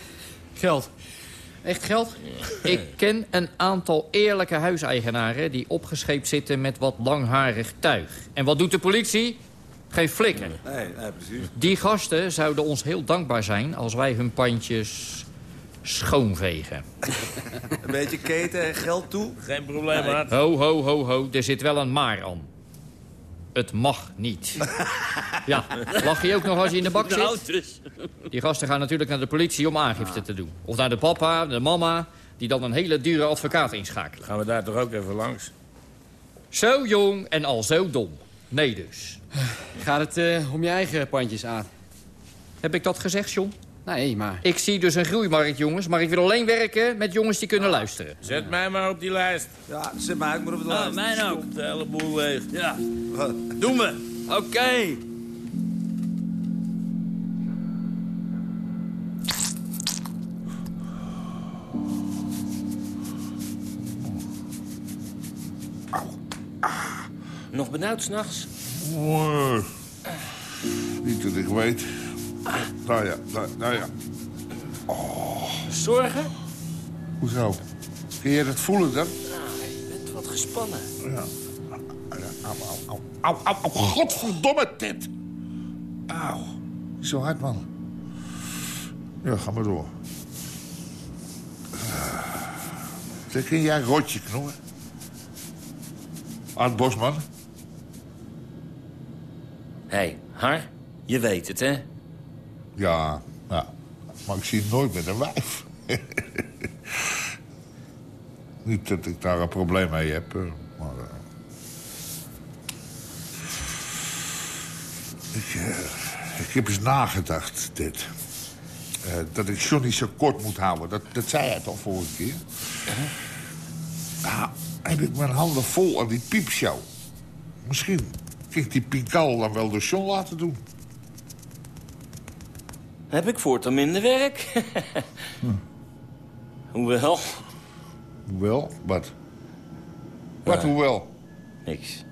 Geld. Echt geld? Ik ken een aantal eerlijke huiseigenaren die opgescheept zitten met wat langharig tuig. En wat doet de politie? Geen flikker. Nee, nee, precies. Die gasten zouden ons heel dankbaar zijn als wij hun pandjes schoonvegen. Een beetje keten en geld toe? Geen probleem, Aad. Ho, ho, ho, ho. Er zit wel een maar aan. Het mag niet. Ja, lach je ook nog als je in de bak zit? Die gasten gaan natuurlijk naar de politie om aangifte te doen. Of naar de papa, de mama, die dan een hele dure advocaat inschakelen. Gaan we daar toch ook even langs? Zo jong en al zo dom. Nee dus. Gaat het uh, om je eigen pandjes aan? Heb ik dat gezegd, John? Nee, maar... Ik zie dus een groeimarkt, jongens. Maar ik wil alleen werken met jongens die kunnen luisteren. Zet mij maar op die lijst. Ja, zet mij ook maar op de Ah, lijst. mijn ook. De hele boel leeg. Ja. Doen we. Oké. Nog benauwd s'nachts? Nee. Niet dat ik weet. Nou ja, nou, nou ja. Zorgen? Hoezo? Kun je dat voelen dan? gespannen. Ja. Au, au, au, au, au, au, godverdomme, Ted. Auw. Zo hard, man. Ja, ga maar door. Zeg, kun jij rotje knoeien? Art Bosman? Hé, hey, Har, je weet het, hè? Ja, ja. Maar ik zie hem nooit met een wijf. Niet dat ik daar een probleem mee heb, eh, maar... eh, Ik, eh, ik heb eens nagedacht, dit. Dat ik Johnny zo kort moet houden. Dat, dat zei hij toch vorige keer? Nou, heb ik mijn handen vol aan die piepshow. Misschien kan ik die Pinkal dan wel door John laten doen. Heb ik voortaan minder werk? Hoewel, Hoewel, wat? Wat, Eh. hoewel? niks.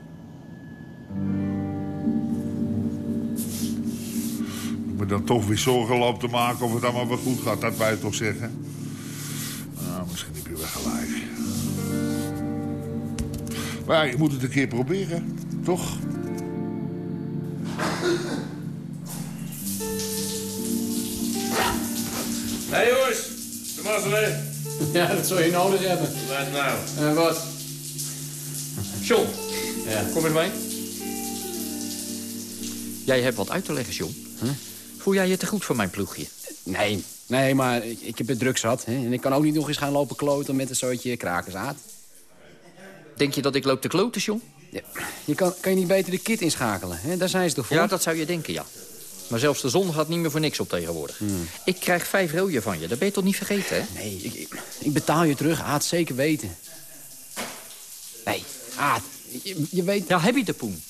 Ik me dan toch weer zorgen loop te maken of het allemaal wel goed gaat. Dat wij toch zeggen? Nou, misschien heb je wel gelijk. Maar ja, je moet het een keer proberen, toch? Hé hey, jongens, de mazzel Ja, dat zou je nodig hebben. Wat nou? En wat? John, Ja. kom eens mee. Jij hebt wat uit te leggen, John. Voel jij je te goed voor mijn ploegje? Nee, nee, maar ik, ik heb het druk zat. Hè? En ik kan ook niet nog eens gaan lopen kloten met een soortje krakersaad. Denk je dat ik loop te kloten, John? Ja, je kan, kan je niet beter de kit inschakelen? Hè? Daar zijn ze toch voor? Ja, dat zou je denken, ja. Maar zelfs de zon gaat niet meer voor niks op tegenwoordig. Ik krijg vijf rooien van je, dat ben je toch niet vergeten, hè? Nee, ik, ik, betaal je terug, Aad, zeker weten. Nee, Aad, je, je weet... Ja, heb je de poen?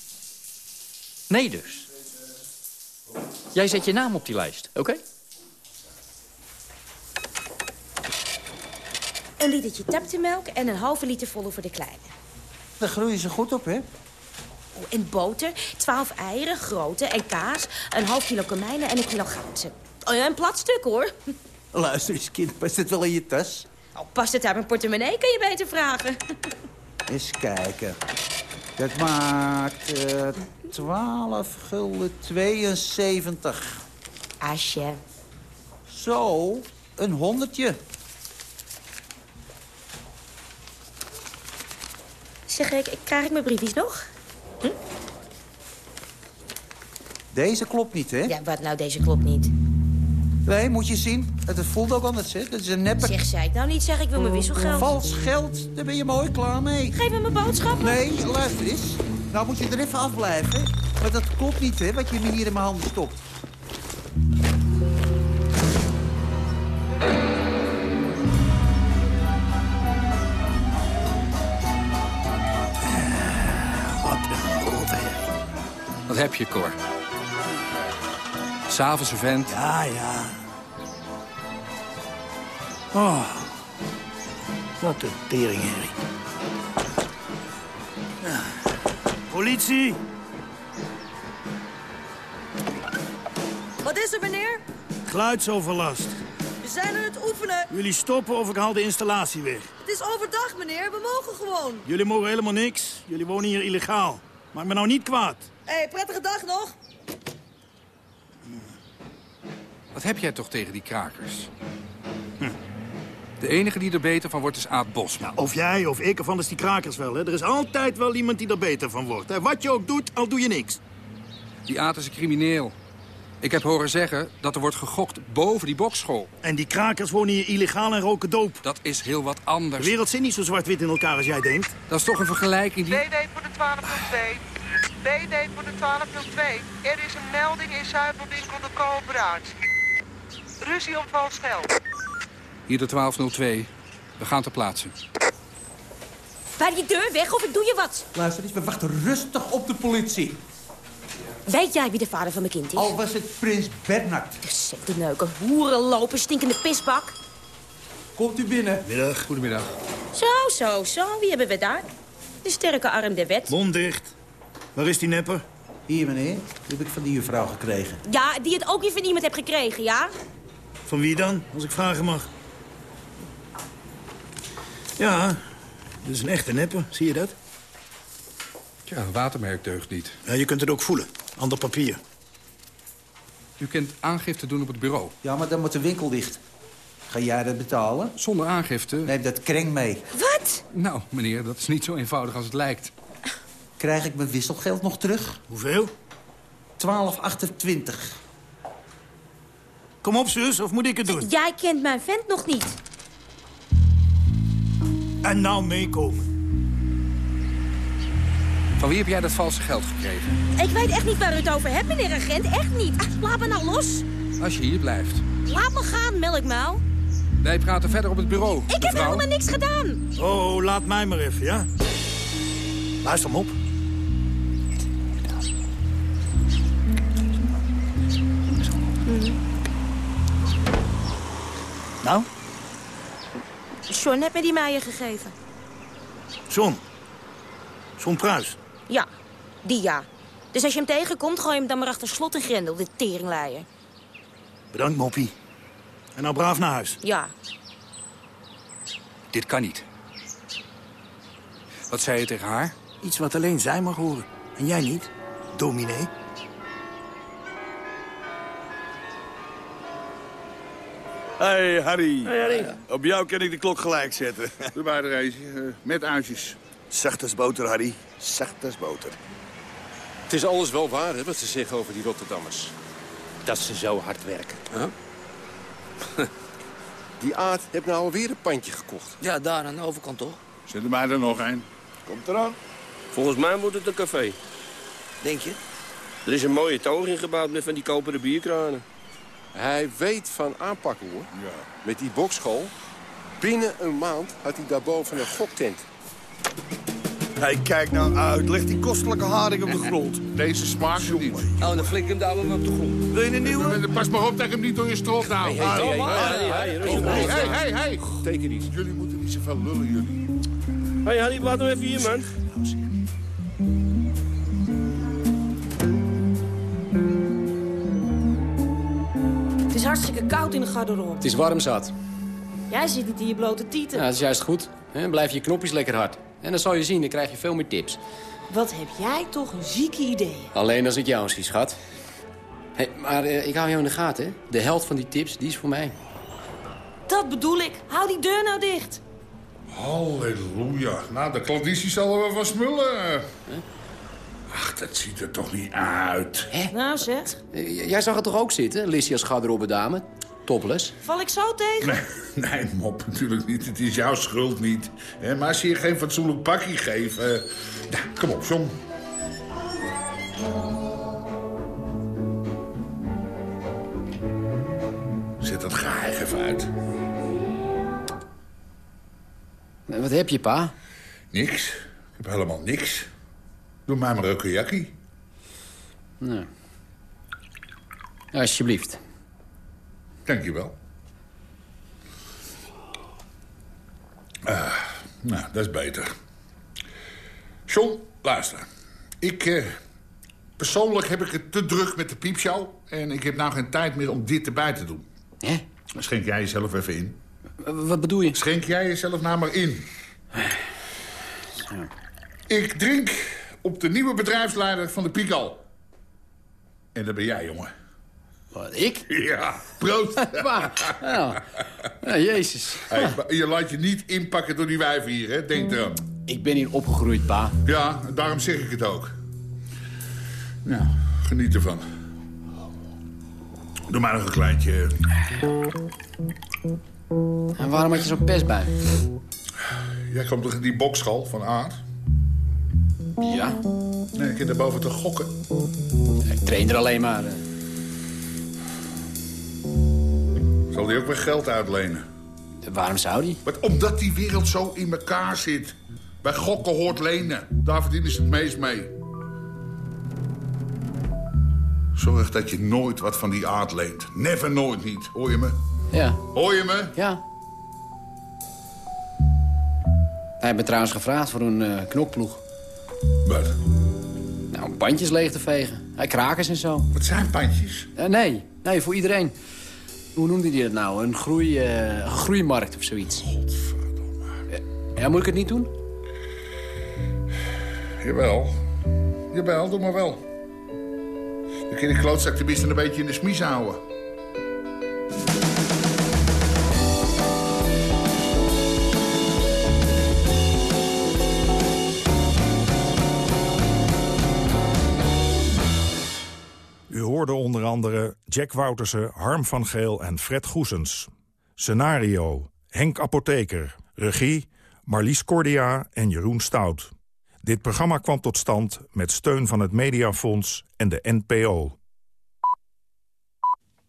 Nee dus. Jij zet je naam op die lijst, oké? Een litertje taptemelk en een halve liter volle voor de kleine. Daar groeien ze goed op, hè? En boter, 12 eieren, grote en kaas, een half kilo komijnen en een kilo goudse. Oh, ja, een plat stuk, hoor. Luister eens, kind, past dit wel in je tas? Oh, past het uit mijn portemonnee, kan je beter vragen. Eens kijken. Dat maakt eh 12 gulden 72. Asje. Zo, een honderdje. Zeg, ik, krijg ik mijn briefjes nog? Deze klopt niet, hè? Ja, wat nou, deze klopt niet. Nee, moet je zien. Het voelt ook anders, hè? Dat is een neppe... Zeg, zei ik nou niet, zeg ik wil mijn wisselgeld. Vals geld, daar ben je mooi klaar mee. Geef me mijn boodschappen. Nee, luister eens. Nou moet je er even afblijven. Maar dat klopt niet, hè, wat je me hier in mijn handen stopt. Heb je, Cor? S'avonds een vent. Ja, ja. Oh, Wat een teringherrie. politie! Wat is er, meneer? Geluidsoverlast. We zijn aan het oefenen. Jullie stoppen of ik haal de installatie weg. Het is overdag, meneer. We mogen gewoon. Jullie mogen helemaal niks. Jullie wonen hier illegaal. Maak me nou niet kwaad. Hé, hey, prettige dag nog. Wat heb jij toch tegen die krakers? De enige die er beter van wordt is Aad Bosman. Of jij of ik of anders die krakers wel. Hè? Er is altijd wel iemand die er beter van wordt. Hè? Wat je ook doet, al doe je niks. Die Aad is een crimineel. Ik heb horen zeggen dat er wordt gegokt boven die bokschool. En die krakers wonen hier illegaal en roken doop. Dat is heel wat anders. De wereld zit niet zo zwart-wit in elkaar als jij denkt. Dat is toch een vergelijking die... BD voor de 1202. BD voor de 1202. Er is een melding in zuivelwinkel de coöperatie. Ruzie op Valsgeld. Hier de 1202. We gaan ter plaatse. Waar je deur weg of ik doe je wat. Luister eens, we wachten rustig op de politie. Weet jij wie de vader van mijn kind is? Al was het prins Bernard. De neuken, hoeren lopen, stinkende pisbak. Komt u binnen. Middag. Goedemiddag. Zo, zo, zo. Wie hebben we daar? De sterke arm der wet. Mond dicht. Waar is die nepper? Hier, meneer. Die heb ik van die juffrouw gekregen. Ja, die het ook niet van iemand hebt gekregen, ja? Van wie dan, als ik vragen mag? Ja, Dit is een echte neppe, zie je dat? Tja, watermerk deugt niet. Ja, je kunt het ook voelen. Ander papier. U kunt aangifte doen op het bureau. Ja, maar dan moet de winkel dicht. Ga jij dat betalen? Zonder aangifte? Neem dat kreng mee. Wat? Nou, meneer, dat is niet zo eenvoudig als het lijkt. Krijg ik mijn wisselgeld nog terug? Hoeveel? 12,28. Kom op, zus, of moet ik het doen? Jij kent mijn vent nog niet. En nou meekomen. Van wie heb jij dat valse geld gekregen? Ik weet echt niet waar u het over hebt, meneer agent. Echt niet. Ah, laat me nou los. Als je hier blijft. Laat me gaan, melkmuil. Wij praten verder op het bureau. Ik heb helemaal niks gedaan. Oh, laat mij maar even, ja? Luister hem op. Nou, John heeft me die meijer gegeven. John. John Pruis. Ja, die ja. Dus als je hem tegenkomt, gooi je hem dan maar achter slot en grendel, de teringleier. Bedankt, Moppie. En nou braaf naar huis. Ja. Dit kan niet. Wat zei je tegen haar? Iets wat alleen zij mag horen. En jij niet, dominee. Hey Harry. Hey, Harry. Op jou kan ik de klok gelijk zetten. Doe maar er eentje, eh, met uitjes. Zacht als boter, Harry. Zacht als boter. Het is alles wel waar, hè, wat ze zeggen over die Rotterdammers. Dat ze zo hard werken. Die Aard heeft nou alweer een pandje gekocht. Ja, daar aan de overkant toch? Zet er maar er nog een. Komt eraan. Volgens mij wordt het een café. Denk je? Er is een mooie toog ingebouwd met van die koperen bierkranen. Hij weet van aanpakken, hoor. Met die bokschool. Binnen een maand had hij daarboven een goktent. Hey, kijk nou uit. Leg die kostelijke haring op de grond. Deze smaakt niet. Oh, dan flik ik hem daar wel op de grond. Wil je een nieuwe? Pas maar op dat ik hem niet door je strot hou. Hey, hey, hey, hey, hey, hey, rustig. Hey, hey, hey, hey. Teken iets. Jullie moeten niet zoveel lullen, jullie. Hé, hey, Harry, wacht nog even hier, man. Hartstikke koud in de garderobe. Het is warm zat. Jij zit niet in je blote tieten. Ja, dat is juist goed. Hè? Blijf je knopjes lekker hard. En dan zal je zien, dan krijg je veel meer tips. Wat heb jij toch een zieke idee. Alleen als ik jou zie, schat. Hey, maar eh, ik hou jou in de gaten, hè. De helft van die tips, die is voor mij. Dat bedoel ik. Hou die deur nou dicht. Halleluja. Nou, de klanditie zal er wel van smullen. Ach, dat ziet er toch niet uit. Nou zeg, Eh, Jij zag het toch ook zitten, Lissy als garderobe dame? Topless. val ik zo tegen? Nee, nee, mop, natuurlijk niet. Het is jouw schuld niet. Hè, Maar als je je geen fatsoenlijk pakje geeft... eh, nou, kom op, John. Zet dat geheig even uit. Eh, Wat heb je, pa? Niks. Ik heb helemaal niks. Doe mij maar een kajakkie. Nou. Alsjeblieft. Dank je wel. Ah, nou, dat is beter. John, luister. Ik, eh, persoonlijk heb ik het te druk met de piepshow... en ik heb nou geen tijd meer om dit erbij te doen. Hè? Schenk jij jezelf even in. Wat bedoel je? Schenk jij jezelf nou maar in. Ik drink op de nieuwe bedrijfsleider van de Pikal. En dat ben jij, jongen. Wat, ik? Ja, proost. Ja. Ja, jezus. Hey, maar je laat je niet inpakken door die wijven hier, hè? Denk eraan. Ik ben hier opgegroeid, pa. Ja, daarom zeg ik het ook. Nou, geniet ervan. Doe maar nog een kleintje. En waarom had je zo'n pest bij? Jij komt toch in die bokschool van Aard? Ja. Nee, ik kan daarboven te gokken. Ik train er alleen maar. eh. Zal die ook weer geld uitlenen? Waarom zou die? Wat, omdat die wereld zo in elkaar zit. Bij gokken hoort lenen. Daar verdienen ze het meest mee. Zorg dat je nooit wat van die aard leent. Never nooit niet. Hoor je me? Ja. Hoor je me? Ja. Hij heeft me trouwens gevraagd voor een eh, knokploeg. Wat? Nou, bandjes leeg te vegen. Hij krakers en zo. Wat zijn pandjes? Eh, nee, nee, voor iedereen. Hoe noemde hij dat nou? Een groei, eh, groeimarkt of zoiets. Godverdomme. Ja, moet ik het niet doen? Jawel. Jawel, doe maar wel. Dan kun je de klootzak tenminste een beetje in de smies houden. U hoorde onder andere Jack Woutersen, Harm van Geel en Fred Goesens. Scenario, Henk Apotheker. Regie, Marlies Cordia en Jeroen Stout. Dit programma kwam tot stand met steun van het Mediafonds en de NPO.